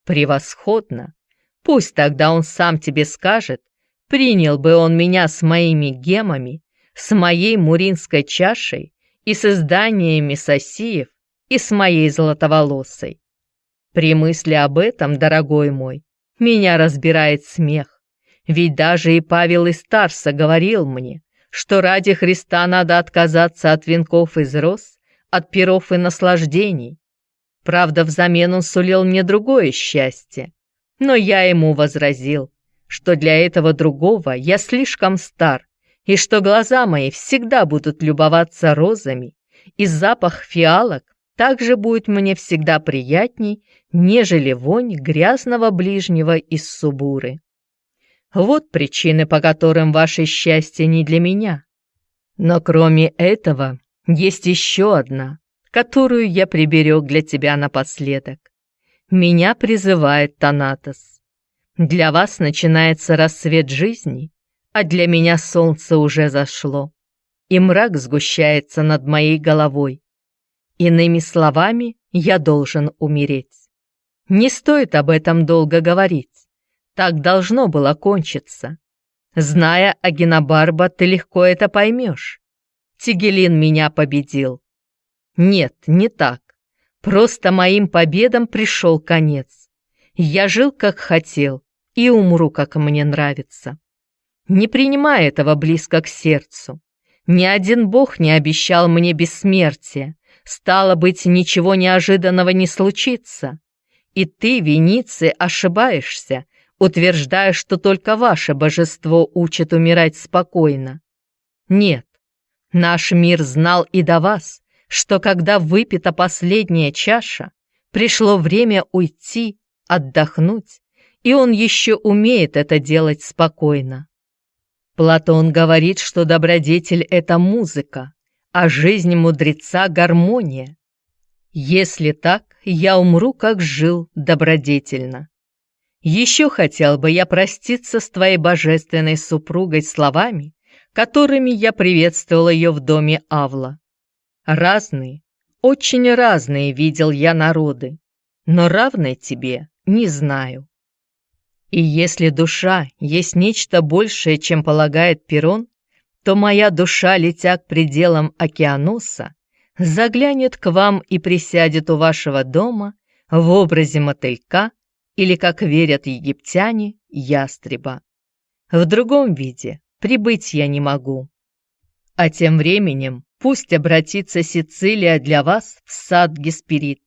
A: Превосходно. Пусть тогда он сам тебе скажет, принял бы он меня с моими гемами, с моей муринской чашей и с изданиями сосиев, и с моей золотоволосой. При мысли об этом, дорогой мой, меня разбирает смех. Ведь даже и Павел из Тарса говорил мне, что ради Христа надо отказаться от венков из роз, от перов и наслаждений. Правда, взамен он сулил мне другое счастье. Но я ему возразил, что для этого другого я слишком стар, и что глаза мои всегда будут любоваться розами, и запах фиалок также будет мне всегда приятней, нежели вонь грязного ближнего из Субуры. Вот причины, по которым ваше счастье не для меня. Но кроме этого, есть еще одна, которую я приберег для тебя напоследок. Меня призывает Танатос. Для вас начинается рассвет жизни, а для меня солнце уже зашло, и мрак сгущается над моей головой. Иными словами, я должен умереть. Не стоит об этом долго говорить. Так должно было кончиться. Зная Агинабарба, ты легко это поймешь. Тигелин меня победил. Нет, не так. Просто моим победам пришел конец. Я жил, как хотел, и умру, как мне нравится. Не принимай этого близко к сердцу. Ни один бог не обещал мне бессмертия, Стало быть, ничего неожиданного не случится. И ты, Веницы, ошибаешься, утверждая, что только ваше божество учит умирать спокойно. Нет, наш мир знал и до вас, что когда выпита последняя чаша, пришло время уйти, отдохнуть, и он еще умеет это делать спокойно. Платон говорит, что добродетель — это музыка, а жизнь мудреца — гармония. Если так, я умру, как жил, добродетельно. Еще хотел бы я проститься с твоей божественной супругой словами, которыми я приветствовал ее в доме Авла. Разные, очень разные видел я народы, но равной тебе не знаю. И если душа есть нечто большее, чем полагает Перун, то моя душа, летя к пределам океануса, заглянет к вам и присядет у вашего дома в образе мотылька или, как верят египтяне, ястреба. В другом виде прибыть я не могу. А тем временем пусть обратится Сицилия для вас в сад Гесперид.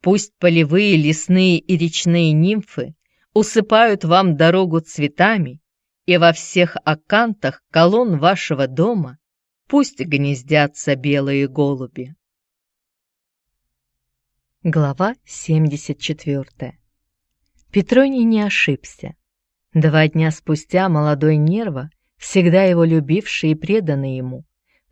A: Пусть полевые, лесные и речные нимфы усыпают вам дорогу цветами и во всех окантах колонн вашего дома пусть гнездятся белые голуби. Глава 74 Петроний не ошибся. Два дня спустя молодой Нерва, всегда его любивший и преданный ему,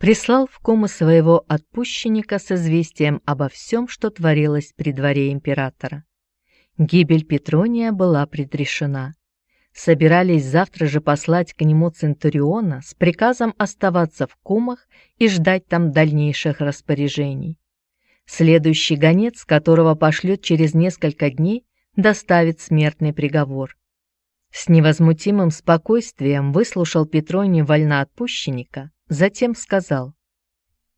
A: прислал в кому своего отпущенника с известием обо всем, что творилось при дворе императора. Гибель Петрония была предрешена собирались завтра же послать к нему Центуриона с приказом оставаться в Кумах и ждать там дальнейших распоряжений. Следующий гонец, которого пошлет через несколько дней, доставит смертный приговор. С невозмутимым спокойствием выслушал Петроний вольноотпущенника, затем сказал,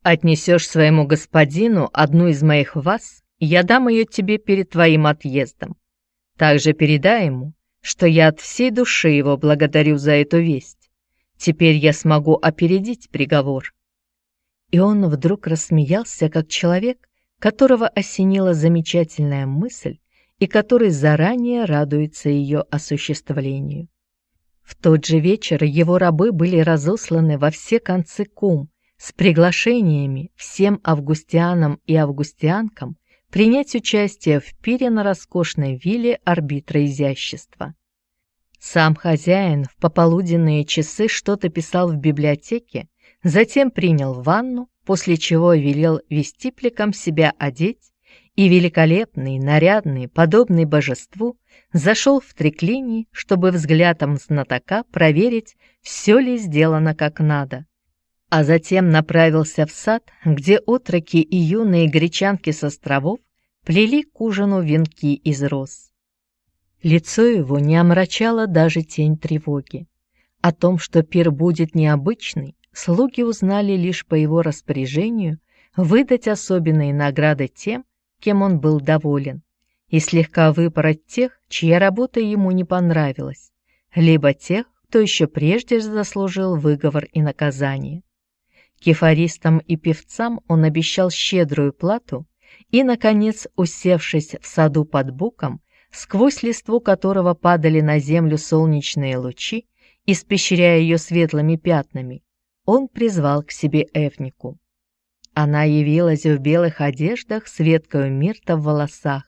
A: «Отнесешь своему господину одну из моих вас, я дам ее тебе перед твоим отъездом. Также передай ему, что я от всей души его благодарю за эту весть. Теперь я смогу опередить приговор». И он вдруг рассмеялся, как человек, которого осенила замечательная мысль и который заранее радуется ее осуществлению. В тот же вечер его рабы были разосланы во все концы кум с приглашениями всем августианам и августианкам принять участие в пире на роскошной вилле арбитра изящества. Сам хозяин в пополуденные часы что-то писал в библиотеке, затем принял ванну, после чего велел вестипликам себя одеть, и великолепный, нарядный, подобный божеству, зашел в треклиний, чтобы взглядом знатока проверить, все ли сделано как надо. А затем направился в сад, где отроки и юные гречанки с островов плели к ужину венки из роз. Лицо его не омрачало даже тень тревоги. О том, что пир будет необычный, слуги узнали лишь по его распоряжению выдать особенные награды тем, кем он был доволен, и слегка выпороть тех, чья работа ему не понравилась, либо тех, кто еще прежде заслужил выговор и наказание. Кефаристам и певцам он обещал щедрую плату и, наконец, усевшись в саду под буком, сквозь листву которого падали на землю солнечные лучи, испещряя ее светлыми пятнами, он призвал к себе Эвнику. Она явилась в белых одеждах с веткою мирта в волосах,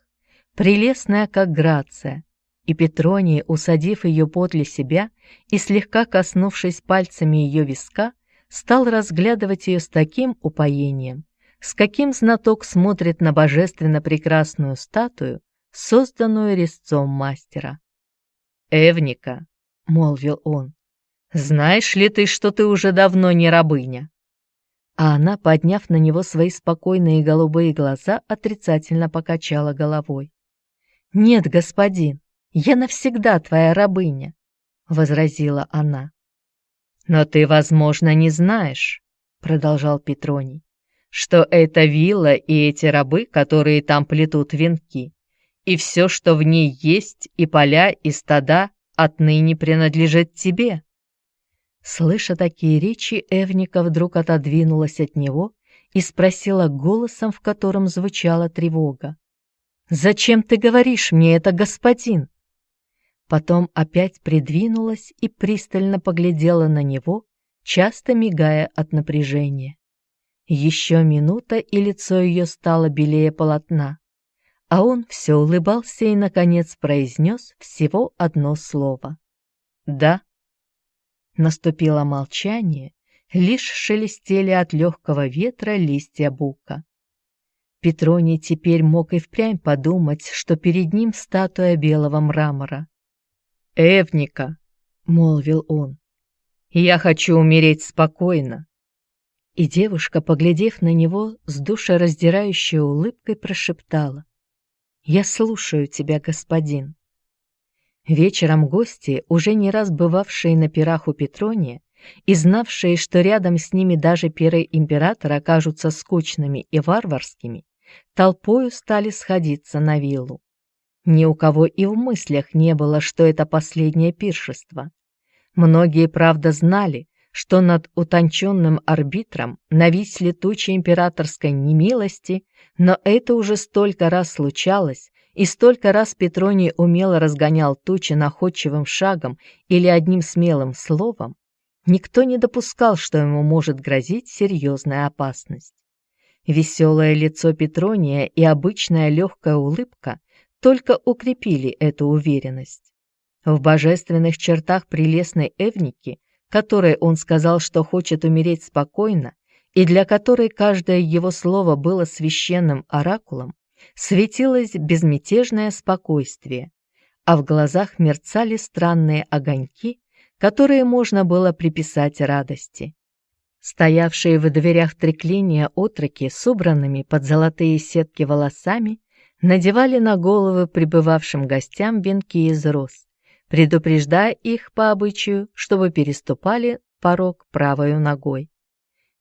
A: прелестная, как грация, и Петроний, усадив ее подле себя и слегка коснувшись пальцами ее виска, стал разглядывать ее с таким упоением, с каким знаток смотрит на божественно прекрасную статую, созданную резцом мастера. «Эвника», — молвил он, — «знаешь ли ты, что ты уже давно не рабыня?» А она, подняв на него свои спокойные голубые глаза, отрицательно покачала головой. «Нет, господин, я навсегда твоя рабыня», — возразила она. «Но ты, возможно, не знаешь», — продолжал Петроний, «что это вилла и эти рабы, которые там плетут венки, и все, что в ней есть, и поля, и стада, отныне принадлежит тебе». Слыша такие речи, Эвника вдруг отодвинулась от него и спросила голосом, в котором звучала тревога. «Зачем ты говоришь мне это, господин?» Потом опять придвинулась и пристально поглядела на него, часто мигая от напряжения. Еще минута, и лицо ее стало белее полотна а он все улыбался и, наконец, произнес всего одно слово. «Да». Наступило молчание, лишь шелестели от легкого ветра листья бука. Петроний теперь мог и впрямь подумать, что перед ним статуя белого мрамора. «Эвника», — молвил он, — «я хочу умереть спокойно». И девушка, поглядев на него, с душераздирающей улыбкой прошептала. «Я слушаю тебя, господин». Вечером гости, уже не раз бывавшие на пирах у Петрония и знавшие, что рядом с ними даже пиры императора окажутся скучными и варварскими, толпою стали сходиться на виллу. Ни у кого и в мыслях не было, что это последнее пиршество. Многие, правда, знали, что над утонченным арбитром нависли тучи императорской немилости, но это уже столько раз случалось, и столько раз Петроний умело разгонял тучи находчивым шагом или одним смелым словом, никто не допускал, что ему может грозить серьезная опасность. Веселое лицо Петрония и обычная легкая улыбка только укрепили эту уверенность. В божественных чертах прелестной Эвники которой он сказал, что хочет умереть спокойно, и для которой каждое его слово было священным оракулом, светилось безмятежное спокойствие, а в глазах мерцали странные огоньки, которые можно было приписать радости. Стоявшие в дверях треклиния отроки с убранными под золотые сетки волосами надевали на головы прибывавшим гостям венки из роз предупреждая их по обычаю, чтобы переступали порог правою ногой.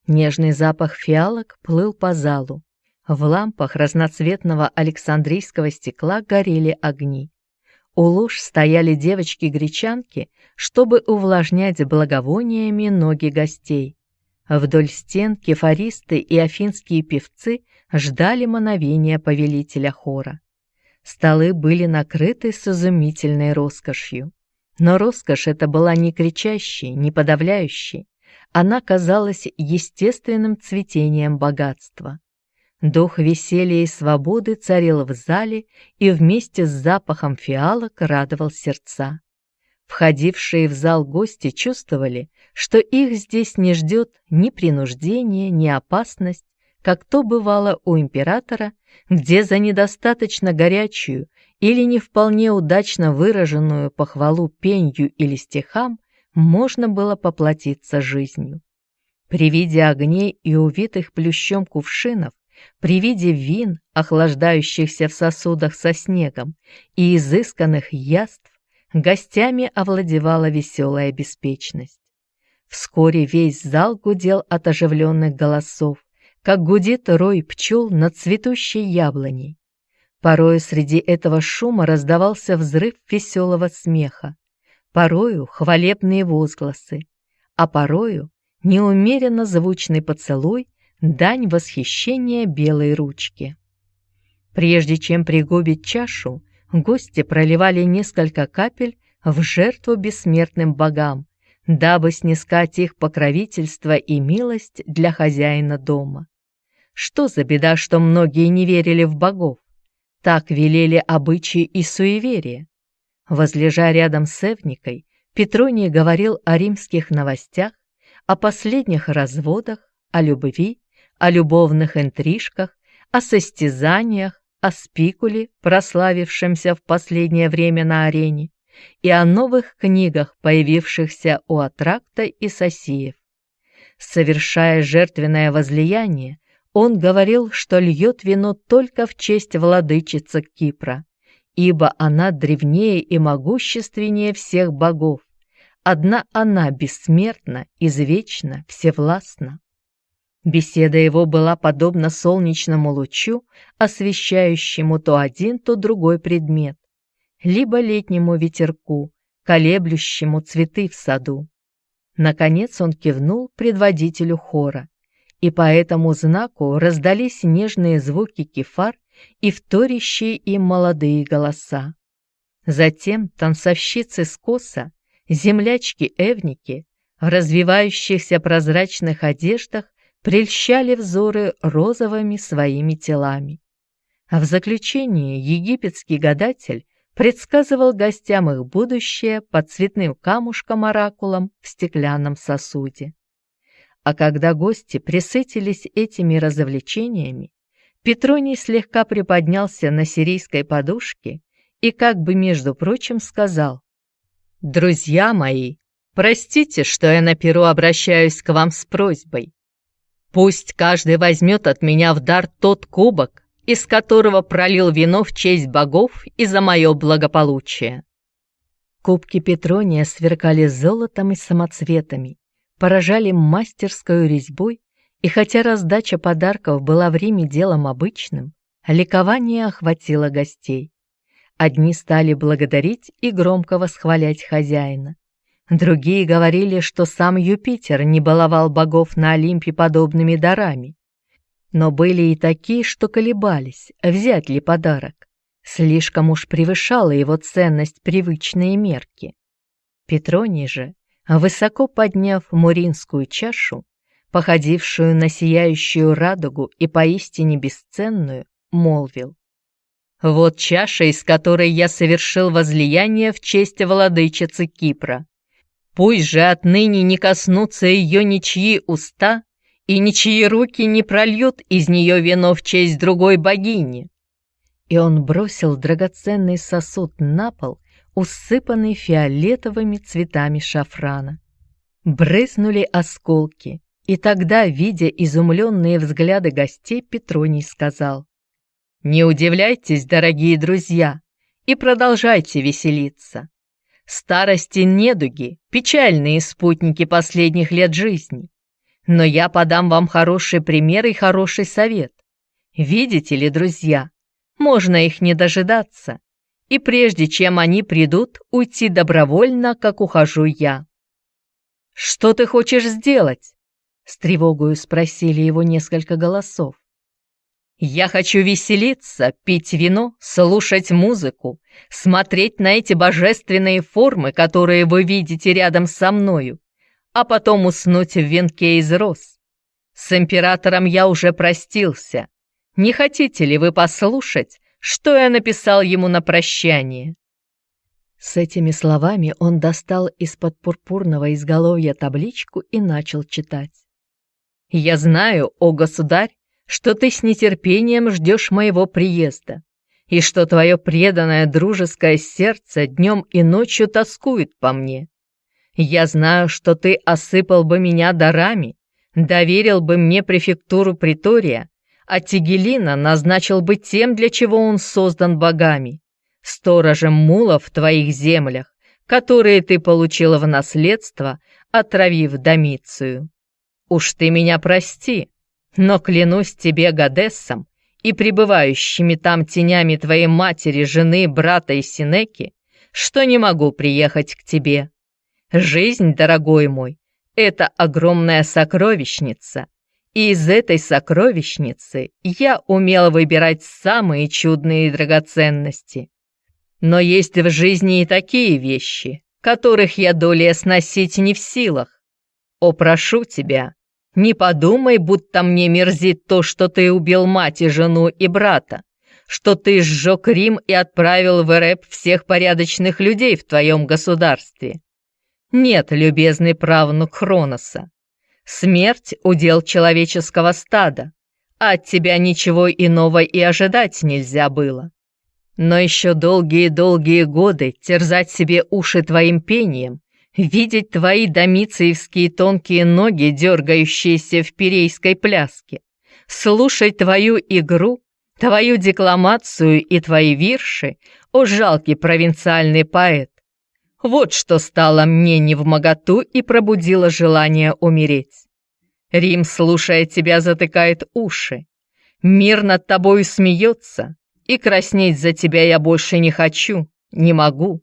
A: Нежный запах фиалок плыл по залу. В лампах разноцветного александрийского стекла горели огни. У луж стояли девочки-гречанки, чтобы увлажнять благовониями ноги гостей. Вдоль стен кефаристы и афинские певцы ждали мановения повелителя хора. Столы были накрыты с изумительной роскошью. Но роскошь эта была не кричащей, не подавляющей. Она казалась естественным цветением богатства. Дух веселья и свободы царил в зале и вместе с запахом фиалок радовал сердца. Входившие в зал гости чувствовали, что их здесь не ждет ни принуждение, ни опасность, как то бывало у императора, где за недостаточно горячую или не вполне удачно выраженную похвалу пенью или стихам можно было поплатиться жизнью. При виде огней и увитых плющом кувшинов, при виде вин, охлаждающихся в сосудах со снегом, и изысканных яств, гостями овладевала веселая беспечность. Вскоре весь зал гудел от оживленных голосов, как гудит рой пчел над цветущей яблоней. Порою среди этого шума раздавался взрыв веселого смеха, порою хвалебные возгласы, а порою неумеренно звучный поцелуй, дань восхищения белой ручки. Прежде чем пригубить чашу, гости проливали несколько капель в жертву бессмертным богам, дабы снискать их покровительство и милость для хозяина дома. Что за беда, что многие не верили в богов? Так велели обычаи и суеверия. Возлежа рядом с Эвникой, Петроний говорил о римских новостях, о последних разводах, о любви, о любовных интрижках, о состязаниях, о спикуле, прославившемся в последнее время на арене, и о новых книгах, появившихся у Атракта и Сосиев. Совершая жертвенное возлияние, он говорил, что льет вино только в честь владычицы Кипра, ибо она древнее и могущественнее всех богов. Одна она бессмертна, извечна, всевластна. Беседа его была подобна солнечному лучу, освещающему то один, то другой предмет, либо летнему ветерку, колеблющему цветы в саду. Наконец он кивнул предводителю хора, и по этому знаку раздались нежные звуки кефар и вторящие им молодые голоса. Затем танцовщицы с коса, землячки-эвники, в развивающихся прозрачных одеждах прельщали взоры розовыми своими телами. А в заключение египетский гадатель предсказывал гостям их будущее под цветным камушком-оракулом в стеклянном сосуде. А когда гости присытились этими развлечениями, Петроний слегка приподнялся на сирийской подушке и как бы, между прочим, сказал, «Друзья мои, простите, что я на перу обращаюсь к вам с просьбой. Пусть каждый возьмет от меня в дар тот кубок, из которого пролил вино в честь богов и за мое благополучие. Кубки Петрония сверкали золотом и самоцветами, поражали мастерскую резьбой, и хотя раздача подарков была в Риме делом обычным, ликование охватило гостей. Одни стали благодарить и громко восхвалять хозяина. Другие говорили, что сам Юпитер не баловал богов на Олимпе подобными дарами. Но были и такие, что колебались, взять ли подарок. Слишком уж превышала его ценность привычные мерки. Петроний же, высоко подняв муринскую чашу, походившую на сияющую радугу и поистине бесценную, молвил. «Вот чаша, из которой я совершил возлияние в честь владычицы Кипра. Пусть же отныне не коснутся ее ничьи уста, и ничьи руки не прольют из нее вино в честь другой богини. И он бросил драгоценный сосуд на пол, усыпанный фиолетовыми цветами шафрана. Брызнули осколки, и тогда, видя изумленные взгляды гостей, Петроний сказал, «Не удивляйтесь, дорогие друзья, и продолжайте веселиться. Старости недуги, печальные спутники последних лет жизни. Но я подам вам хороший пример и хороший совет. Видите ли, друзья, можно их не дожидаться, и прежде чем они придут, уйти добровольно, как ухожу я. «Что ты хочешь сделать?» — с тревогою спросили его несколько голосов. Я хочу веселиться, пить вино, слушать музыку, смотреть на эти божественные формы, которые вы видите рядом со мною, а потом уснуть в венке из роз. С императором я уже простился. Не хотите ли вы послушать, что я написал ему на прощание?» С этими словами он достал из-под пурпурного изголовья табличку и начал читать. «Я знаю, о государь, что ты с нетерпением ждешь моего приезда, и что твое преданное дружеское сердце днем и ночью тоскует по мне. Я знаю, что ты осыпал бы меня дарами, доверил бы мне префектуру Притория, а Тигелина назначил бы тем, для чего он создан богами, сторожем мулов в твоих землях, которые ты получила в наследство, отравив Домицию. Уж ты меня прости, но клянусь тебе, Гадессом, и пребывающими там тенями твоей матери, жены, брата и Синеки, что не могу приехать к тебе. Жизнь, дорогой мой, это огромная сокровищница, и из этой сокровищницы я умела выбирать самые чудные драгоценности. Но есть в жизни и такие вещи, которых я долее сносить не в силах. О, прошу тебя, не подумай, будто мне мерзит то, что ты убил мать и жену и брата, что ты сжег Рим и отправил в РЭП всех порядочных людей в твоем государстве. Нет, любезный правнук Хроноса, смерть — удел человеческого стада, а от тебя ничего иного и ожидать нельзя было. Но еще долгие-долгие годы терзать себе уши твоим пением видеть твои домициевские тонкие ноги, дергающиеся в перейской пляске, слушать твою игру, твою декламацию и твои вирши, о жалкий провинциальный поэт. Вот что стало мне не в моготу и пробудило желание умереть. Рим, слушая тебя, затыкает уши. Мир над тобою смеется, и краснеть за тебя я больше не хочу, не могу.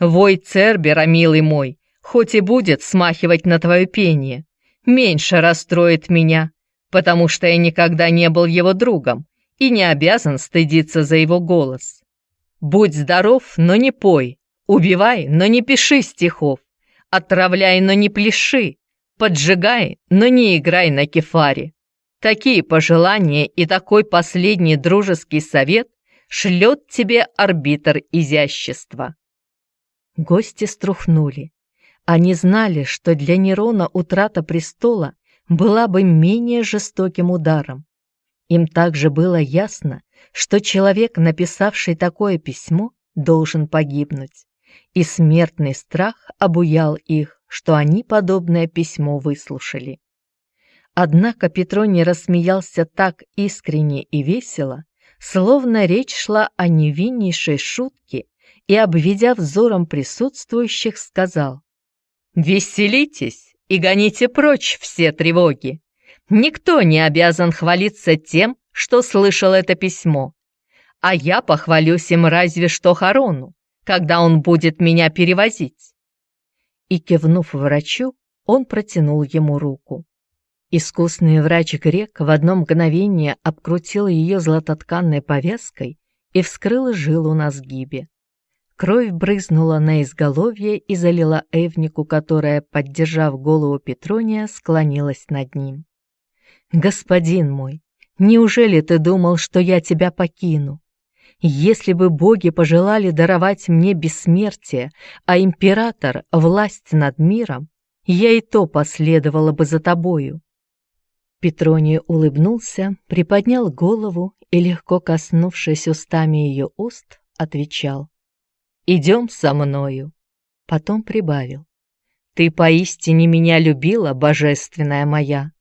A: Вой Цербера, милый мой, хоть и будет смахивать на твое пение, меньше расстроит меня, потому что я никогда не был его другом и не обязан стыдиться за его голос. Будь здоров, но не пой, убивай, но не пиши стихов, отравляй, но не пляши, поджигай, но не играй на кефаре. Такие пожелания и такой последний дружеский совет шлет тебе арбитр изящества. Гости струхнули. Они знали, что для Нерона утрата престола была бы менее жестоким ударом. Им также было ясно, что человек, написавший такое письмо, должен погибнуть, и смертный страх обуял их, что они подобное письмо выслушали. Однако Петроний рассмеялся так искренне и весело, словно речь шла о невиннейшей шутке, и, обведя взором присутствующих, сказал, Веселитесь и гоните прочь все тревоги. Никто не обязан хвалиться тем, что слышал это письмо. А я похвалюсь им разве что Харону, когда он будет меня перевозить. И, кивнув врачу, он протянул ему руку. Искусный врач-грек в одно мгновение обкрутил ее златотканной повязкой и вскрыл жилу на сгибе. Кровь брызнула на изголовье и залила Эвнику, которая, поддержав голову Петрония, склонилась над ним. «Господин мой, неужели ты думал, что я тебя покину? Если бы боги пожелали даровать мне бессмертие, а император — власть над миром, я и то последовала бы за тобою». Петроний улыбнулся, приподнял голову и, легко коснувшись устами ее уст, отвечал. Идем со мною». Потом прибавил. «Ты поистине меня любила, божественная моя».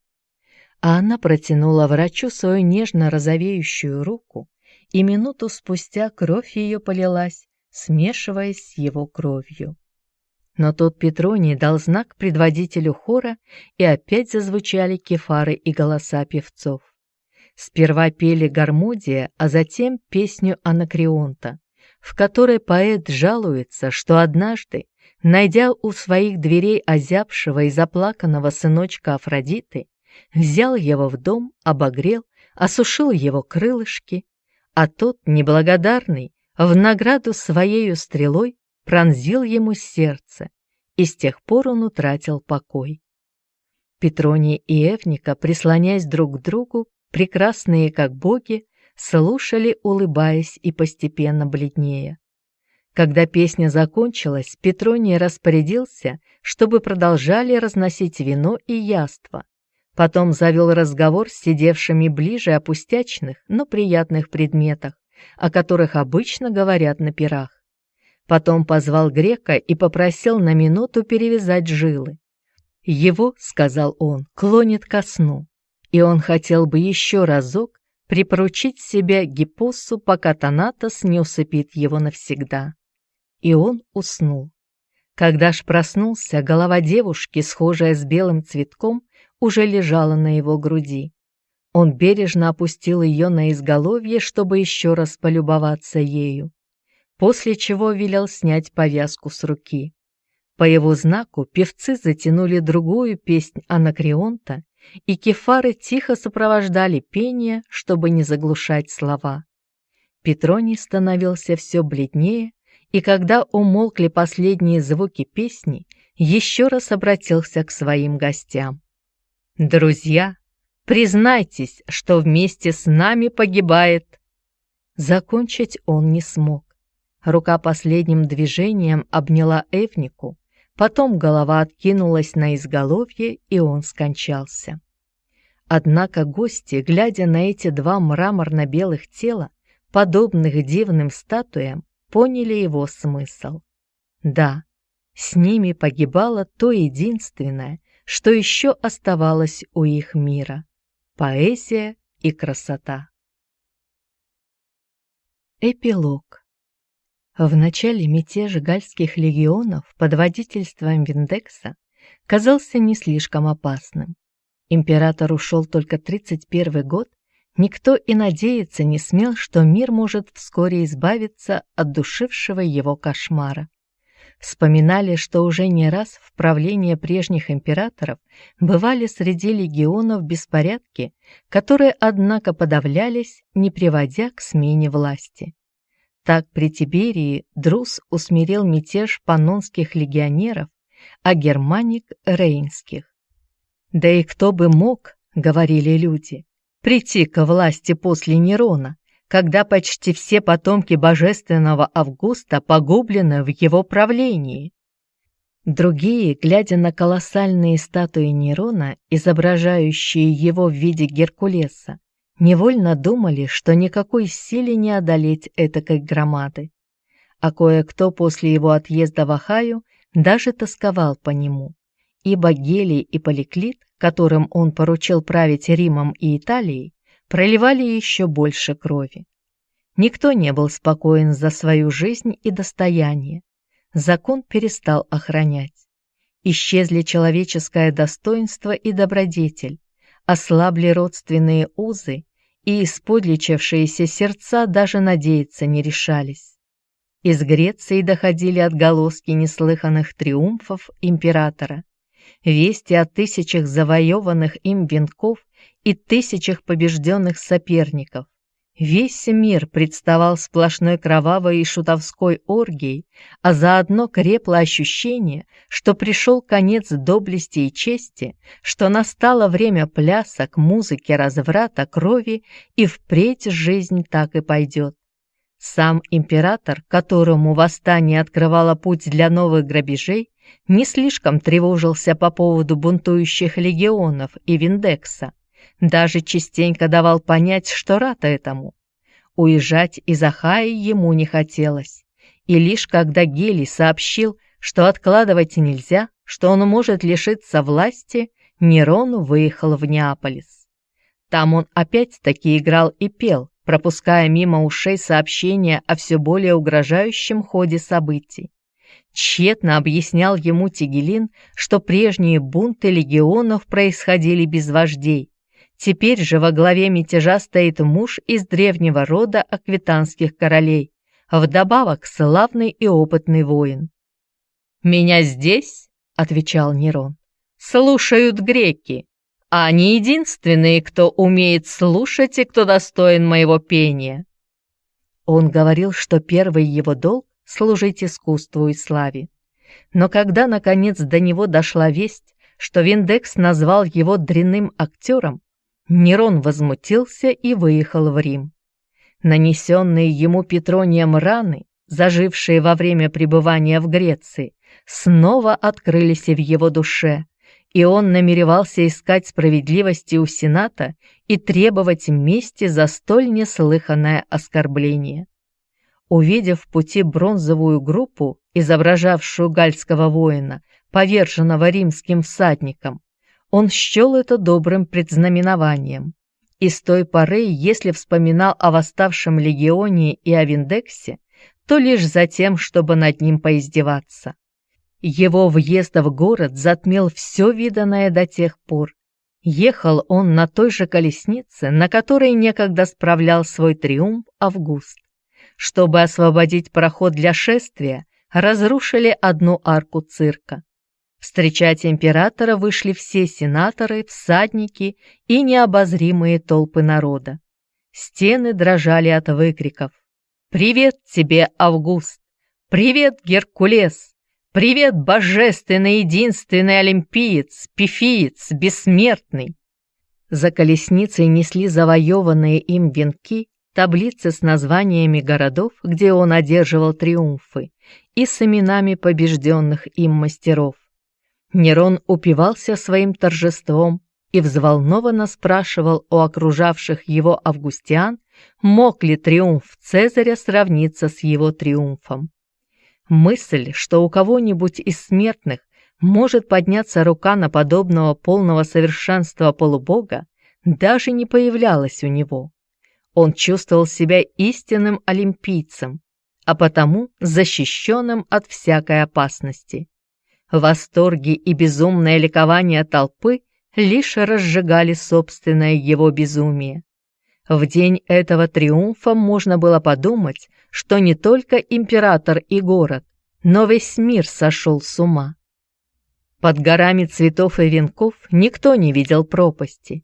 A: А она протянула врачу свою нежно розовеющую руку, и минуту спустя кровь ее полилась, смешиваясь с его кровью. Но тот Петроний дал знак предводителю хора, и опять зазвучали кефары и голоса певцов. Сперва пели гармодия, а затем песню Анакреонта, в которой поэт жалуется, что однажды, найдя у своих дверей озябшего и заплаканного сыночка Афродиты, взял его в дом, обогрел, осушил его крылышки, а тот, неблагодарный, в награду своею стрелой пронзил ему сердце, и с тех пор он утратил покой. Петроний и Эвника, прислоняясь друг к другу, прекрасные как боги, слушали, улыбаясь и постепенно бледнее. Когда песня закончилась, Петроний распорядился, чтобы продолжали разносить вино и яство. Потом завел разговор с сидевшими ближе о пустячных, но приятных предметах, о которых обычно говорят на пирах. Потом позвал грека и попросил на минуту перевязать жилы. Его, сказал он, клонит ко сну, и он хотел бы еще разок припоручить себя Гиппосу, пока Танатос не усыпит его навсегда. И он уснул. Когда ж проснулся, голова девушки, схожая с белым цветком, уже лежала на его груди. Он бережно опустил ее на изголовье, чтобы еще раз полюбоваться ею, после чего велел снять повязку с руки. По его знаку певцы затянули другую песнь Анакреонта, и кефары тихо сопровождали пение, чтобы не заглушать слова. Петроний становился все бледнее, и когда умолкли последние звуки песни, еще раз обратился к своим гостям. «Друзья, Признайтесь, что вместе с нами погибает». Закончить он не смог. Рука последним движением обняла Эвнику, потом голова откинулась на изголовье, и он скончался. Однако гости, глядя на эти два мраморно-белых тела, подобных дивным статуям, поняли его смысл. Да, с ними погибало то единственное, что еще оставалось у их мира поэзия и красота. Эпилог. В начале мятеж гальских легионов под водительством Виндекса казался не слишком опасным. Император ушел только 31 год, никто и надеяться не смел, что мир может вскоре избавиться от душившего его кошмара. Вспоминали, что уже не раз в правлении прежних императоров бывали среди легионов беспорядки, которые, однако, подавлялись, не приводя к смене власти. Так при Тиберии Друс усмирил мятеж панонских легионеров, а германик — рейнских. «Да и кто бы мог, — говорили люди, — прийти к власти после Нерона, когда почти все потомки божественного Августа погублены в его правлении. Другие, глядя на колоссальные статуи Нерона, изображающие его в виде Геркулеса, невольно думали, что никакой силе не одолеть этакой громады. А кое-кто после его отъезда в Ахаю даже тосковал по нему, ибо Гелий и Поликлит, которым он поручил править Римом и Италией, проливали еще больше крови. Никто не был спокоен за свою жизнь и достояние. Закон перестал охранять. Исчезли человеческое достоинство и добродетель, ослабли родственные узы, и исподличавшиеся сердца даже надеяться не решались. Из Греции доходили отголоски неслыханных триумфов императора, вести о тысячах завоеванных им венков и тысячах побежденных соперников. Весь мир представал сплошной кровавой и шутовской оргией, а заодно крепло ощущение, что пришел конец доблести и чести, что настало время плясок, музыки, разврата, крови, и впредь жизнь так и пойдет. Сам император, которому восстание открывало путь для новых грабежей, не слишком тревожился по поводу бунтующих легионов и Виндекса, даже частенько давал понять, что рад этому. Уезжать из Ахаи ему не хотелось. И лишь когда Гелий сообщил, что откладывать нельзя, что он может лишиться власти, Нерон выехал в Неаполис. Там он опять-таки играл и пел, пропуская мимо ушей сообщения о все более угрожающем ходе событий. Тщетно объяснял ему Тигелин, что прежние бунты легионов происходили без вождей, Теперь же во главе мятежа стоит муж из древнего рода аквитанских королей, вдобавок славный и опытный воин. «Меня здесь, — отвечал Нерон, — слушают греки, а они единственные, кто умеет слушать и кто достоин моего пения». Он говорил, что первый его долг — служить искусству и славе. Но когда, наконец, до него дошла весть, что Виндекс назвал его дрянным актером, Нерон возмутился и выехал в Рим. Нанесенные ему Петронием раны, зажившие во время пребывания в Греции, снова открылись в его душе, и он намеревался искать справедливости у Сената и требовать мести за столь неслыханное оскорбление. Увидев в пути бронзовую группу, изображавшую гальского воина, поверженного римским всадником, он счел это добрым предзнаменованием. И с той поры, если вспоминал о восставшем легионе и о Виндексе, то лишь за тем, чтобы над ним поиздеваться. Его въезд в город затмел все виданное до тех пор. Ехал он на той же колеснице, на которой некогда справлял свой триумф Август. Чтобы освободить проход для шествия, разрушили одну арку цирка. Встречать императора вышли все сенаторы, всадники и необозримые толпы народа. Стены дрожали от выкриков. «Привет тебе, Август! Привет, Геркулес! Привет, божественный единственный олимпиец, пифиец, бессмертный!» За колесницей несли завоеванные им венки, таблицы с названиями городов, где он одерживал триумфы, и с именами побежденных им мастеров. Нерон упивался своим торжеством и взволнованно спрашивал у окружавших его августиан, мог ли триумф Цезаря сравниться с его триумфом. Мысль, что у кого-нибудь из смертных может подняться рука на подобного полного совершенства полубога, даже не появлялась у него. Он чувствовал себя истинным олимпийцем, а потому защищенным от всякой опасности. Восторги и безумное ликование толпы лишь разжигали собственное его безумие. В день этого триумфа можно было подумать, что не только император и город, но весь мир сошел с ума. Под горами цветов и венков никто не видел пропасти.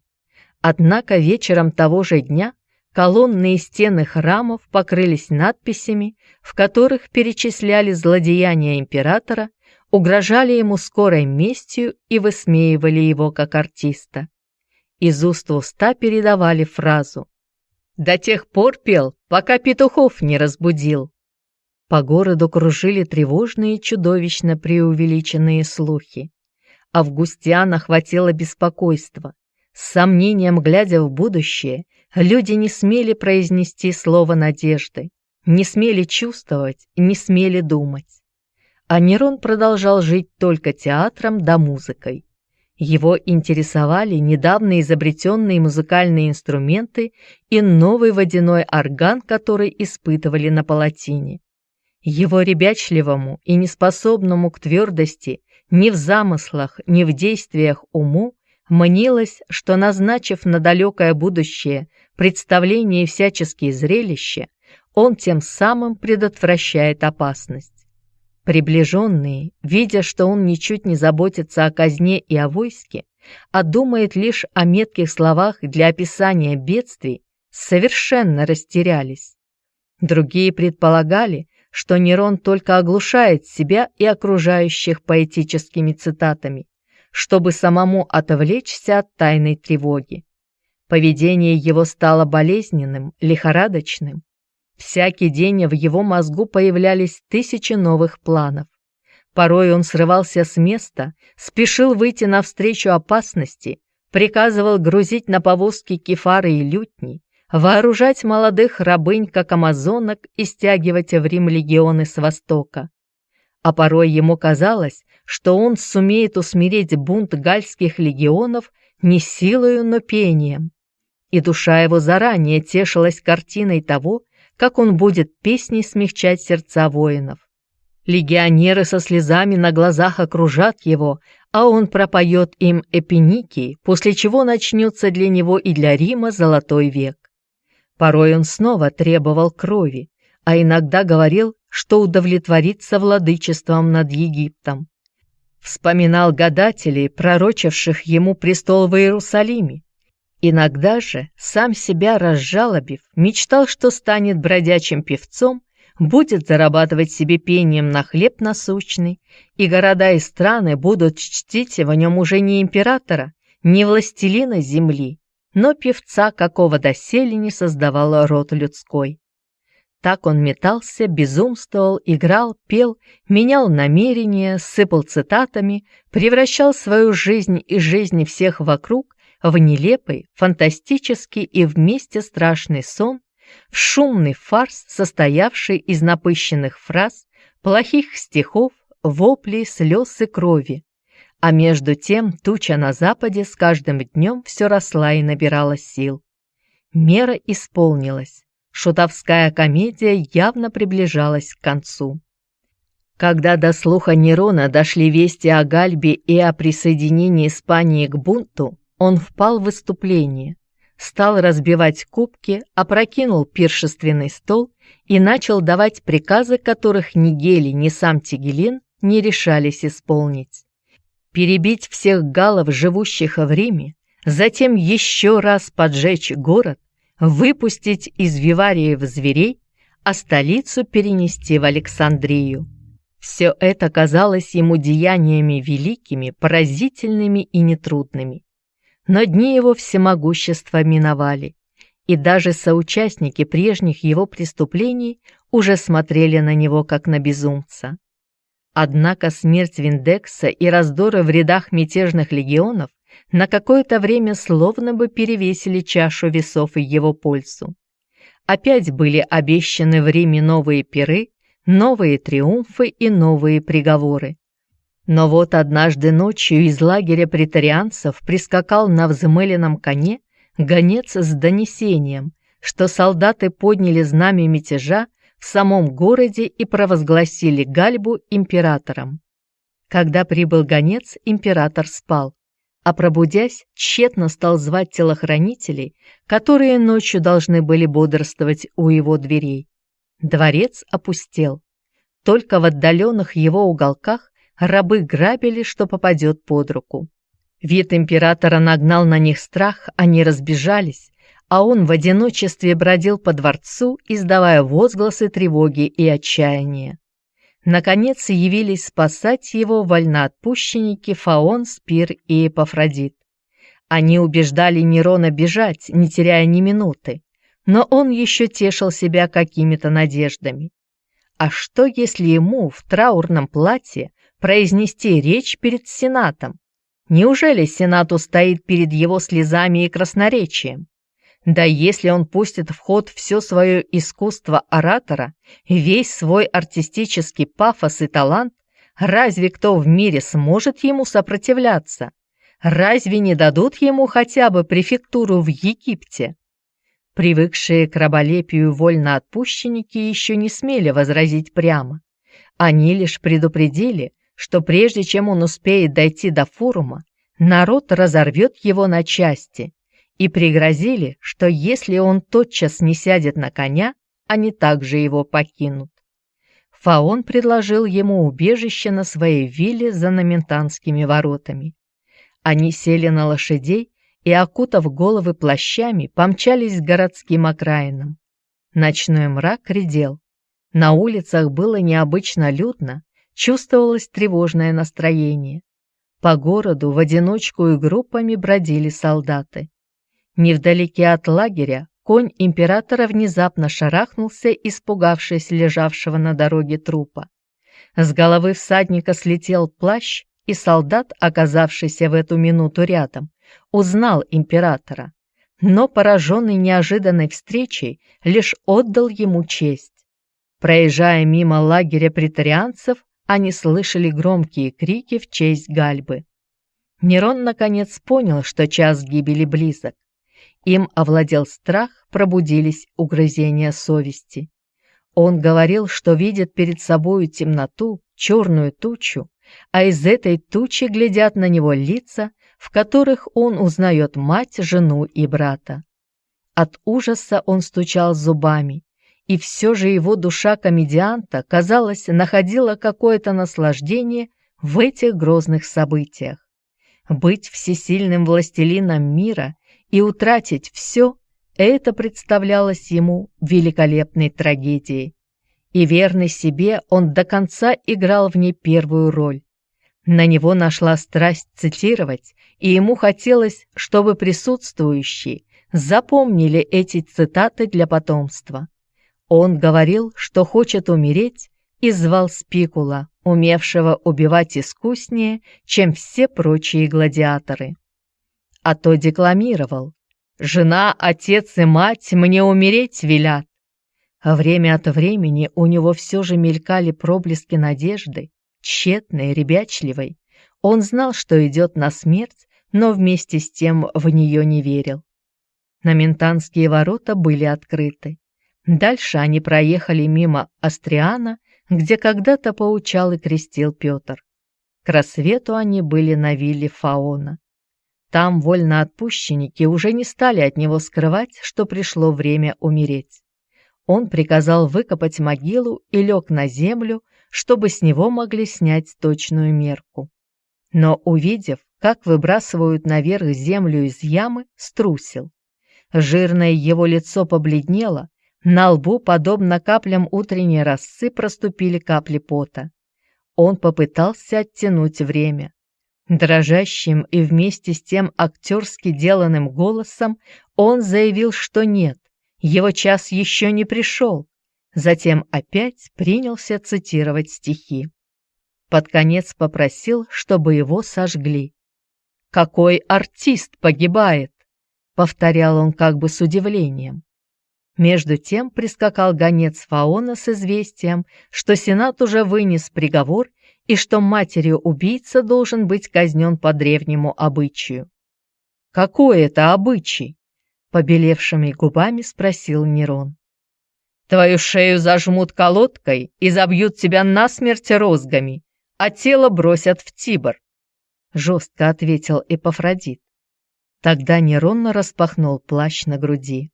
A: Однако вечером того же дня Колонны и стены храмов покрылись надписями, в которых перечисляли злодеяния императора, угрожали ему скорой местью и высмеивали его как артиста. Из уст уста передавали фразу «До тех пор пел, пока петухов не разбудил». По городу кружили тревожные чудовищно преувеличенные слухи. Августиан охватило беспокойство. С сомнением глядя в будущее, люди не смели произнести слово надежды, не смели чувствовать, не смели думать. А Нерон продолжал жить только театром да музыкой. Его интересовали недавно изобретенные музыкальные инструменты и новый водяной орган, который испытывали на палатине. Его ребячливому и неспособному к твердости ни в замыслах, ни в действиях уму Мнилось, что, назначив на далекое будущее представление и всяческие зрелища, он тем самым предотвращает опасность. Приближенные, видя, что он ничуть не заботится о казне и о войске, а думает лишь о метких словах для описания бедствий, совершенно растерялись. Другие предполагали, что Нерон только оглушает себя и окружающих поэтическими цитатами, чтобы самому отвлечься от тайной тревоги. Поведение его стало болезненным, лихорадочным. Всякий день в его мозгу появлялись тысячи новых планов. Порой он срывался с места, спешил выйти навстречу опасности, приказывал грузить на повозки кефары и лютни, вооружать молодых рабынь, как амазонок, и стягивать в Рим легионы с востока. А порой ему казалось, что он сумеет усмирить бунт гальских легионов не силою, но пением. И душа его заранее тешилась картиной того, как он будет песней смягчать сердца воинов. Легионеры со слезами на глазах окружат его, а он пропоет им эпиники, после чего начнется для него и для Рима золотой век. Порой он снова требовал крови, а иногда говорил, что удовлетворится владычеством над Египтом. вспоминал гадателей, пророчивших ему престол в Иерусалиме. Иногда же, сам себя разжалобив, мечтал, что станет бродячим певцом, будет зарабатывать себе пением на хлеб насущный, и города и страны будут чтить в нем уже не императора, не властелина земли, но певца, какого доселе не создавал род людской. Так он метался, безумствовал, играл, пел, менял намерения, сыпал цитатами, превращал свою жизнь и жизни всех вокруг в нелепый, фантастический и вместе страшный сон, в шумный фарс, состоявший из напыщенных фраз, плохих стихов, воплей, слез и крови. А между тем туча на западе с каждым днем все росла и набирала сил. Мера исполнилась шутовская комедия явно приближалась к концу. Когда до слуха Нерона дошли вести о Гальбе и о присоединении Испании к бунту, он впал в выступление, стал разбивать кубки, опрокинул пиршественный стол и начал давать приказы, которых ни Гели, ни сам Тигелин не решались исполнить. Перебить всех галлов, живущих в Риме, затем еще раз поджечь город, выпустить из вивариев зверей, а столицу перенести в Александрию. Все это казалось ему деяниями великими, поразительными и нетрудными. Но дни его всемогущества миновали, и даже соучастники прежних его преступлений уже смотрели на него как на безумца. Однако смерть Виндекса и раздоры в рядах мятежных легионов на какое-то время словно бы перевесили чашу весов в его пользу. Опять были обещаны в Риме новые пиры, новые триумфы и новые приговоры. Но вот однажды ночью из лагеря претарианцев прискакал на взмыленном коне гонец с донесением, что солдаты подняли знамя мятежа в самом городе и провозгласили Гальбу императором. Когда прибыл гонец, император спал а пробудясь, тщетно стал звать телохранителей, которые ночью должны были бодрствовать у его дверей. Дворец опустел. Только в отдаленных его уголках рабы грабили, что попадет под руку. Вид императора нагнал на них страх, они разбежались, а он в одиночестве бродил по дворцу, издавая возгласы тревоги и отчаяния. Наконец явились спасать его вольноотпущенники Фаон, Спир и Эпофродит. Они убеждали Нерона бежать, не теряя ни минуты, но он еще тешил себя какими-то надеждами. А что, если ему в траурном платье произнести речь перед Сенатом? Неужели Сенат устоит перед его слезами и красноречием? Да если он пустит в ход все свое искусство оратора, весь свой артистический пафос и талант, разве кто в мире сможет ему сопротивляться? Разве не дадут ему хотя бы префектуру в Египте? Привыкшие к раболепию вольноотпущенники еще не смели возразить прямо. Они лишь предупредили, что прежде чем он успеет дойти до форума, народ разорвет его на части и пригрозили, что если он тотчас не сядет на коня, они также его покинут. Фаон предложил ему убежище на своей вилле за Наментанскими воротами. Они сели на лошадей и, окутав головы плащами, помчались к городским окраинам. Ночной мрак редел. На улицах было необычно людно, чувствовалось тревожное настроение. По городу в одиночку и группами бродили солдаты. Невдалеке от лагеря конь императора внезапно шарахнулся, испугавшись лежавшего на дороге трупа. С головы всадника слетел плащ, и солдат, оказавшийся в эту минуту рядом, узнал императора, но, пораженный неожиданной встречей, лишь отдал ему честь. Проезжая мимо лагеря претарианцев, они слышали громкие крики в честь Гальбы. Нерон наконец понял, что час гибели близок. Им овладел страх, пробудились угрызения совести. Он говорил, что видит перед собою темноту, черную тучу, а из этой тучи глядят на него лица, в которых он узнает мать, жену и брата. От ужаса он стучал зубами, и все же его душа комедианта, казалось, находила какое-то наслаждение в этих грозных событиях. Быть всесильным властелином мира и утратить все – это представлялось ему великолепной трагедией. И верный себе он до конца играл в ней первую роль. На него нашла страсть цитировать, и ему хотелось, чтобы присутствующие запомнили эти цитаты для потомства. Он говорил, что хочет умереть, и звал Спикула, умевшего убивать искуснее, чем все прочие гладиаторы. А то декламировал «Жена, отец и мать мне умереть велят». А время от времени у него все же мелькали проблески надежды, тщетной, ребячливой. Он знал, что идет на смерть, но вместе с тем в нее не верил. Наментанские ворота были открыты. Дальше они проехали мимо Астриана, где когда-то поучал и крестил Петр. К рассвету они были на вилле Фаона. Там вольноотпущенники уже не стали от него скрывать, что пришло время умереть. Он приказал выкопать могилу и лег на землю, чтобы с него могли снять точную мерку. Но, увидев, как выбрасывают наверх землю из ямы, струсил. Жирное его лицо побледнело, на лбу, подобно каплям утренней росы, проступили капли пота. Он попытался оттянуть время. Дрожащим и вместе с тем актерски деланным голосом он заявил, что нет, его час еще не пришел, Затем опять принялся цитировать стихи. Под конец попросил, чтобы его сожгли. «Какой артист погибает!» — повторял он как бы с удивлением. Между тем прискакал гонец Фаона с известием, что Сенат уже вынес приговор и что матерью убийца должен быть казнен по древнему обычаю. «Какой это обычай?» — побелевшими губами спросил Нерон. Твою шею зажмут колодкой и забьют тебя насмерть розгами, а тело бросят в Тибр», — жестко ответил Эпофродит. Тогда Нерон распахнул плащ на груди.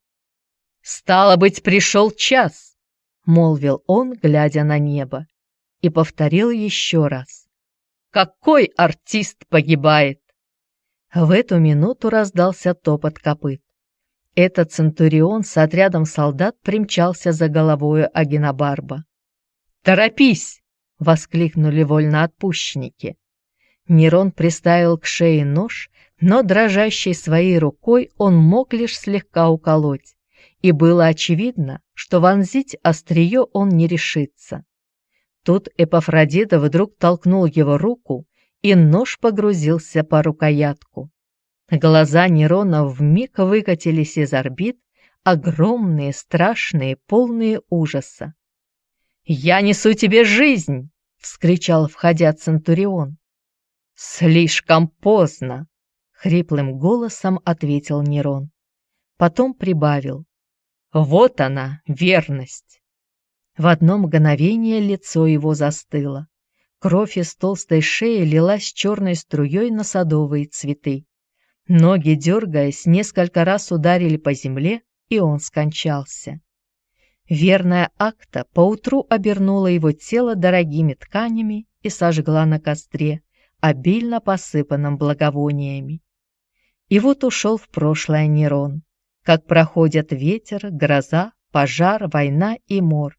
A: «Стало быть, пришел час», — молвил он, глядя на небо, и повторил еще раз. «Какой артист погибает!» В эту минуту раздался топот копыт. Этот центурион с отрядом солдат примчался за головою Агинабарба. «Торопись!» — воскликнули вольноотпущенники. Нерон приставил к шее нож, но дрожащей своей рукой он мог лишь слегка уколоть, и было очевидно, что вонзить острие он не решится. Тут Эпофродита вдруг толкнул его руку, и нож погрузился по рукоятку. Глаза Нерона вмиг выкатились из орбит, огромные, страшные, полные ужаса. «Я несу тебе жизнь!» — вскричал, входя Центурион. «Слишком поздно!» — хриплым голосом ответил Нерон. Потом прибавил. «Вот она, верность!» В одно мгновение лицо его застыло. Кровь из толстой шеи лилась черной струей на садовые цветы. Ноги, дергаясь, несколько раз ударили по земле, и он скончался. Верная акта поутру обернула его тело дорогими тканями и сожгла на костре, обильно посыпанном благовониями. И вот ушел в прошлое Нерон, как проходят ветер, гроза, пожар, война и мор.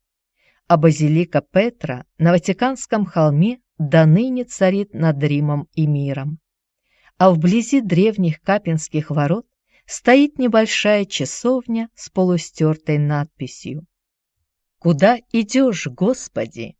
A: А базилика Петра на Ватиканском холме до ныне царит над Римом и миром а вблизи древних Капинских ворот стоит небольшая часовня с полустертой надписью «Куда идешь, Господи?»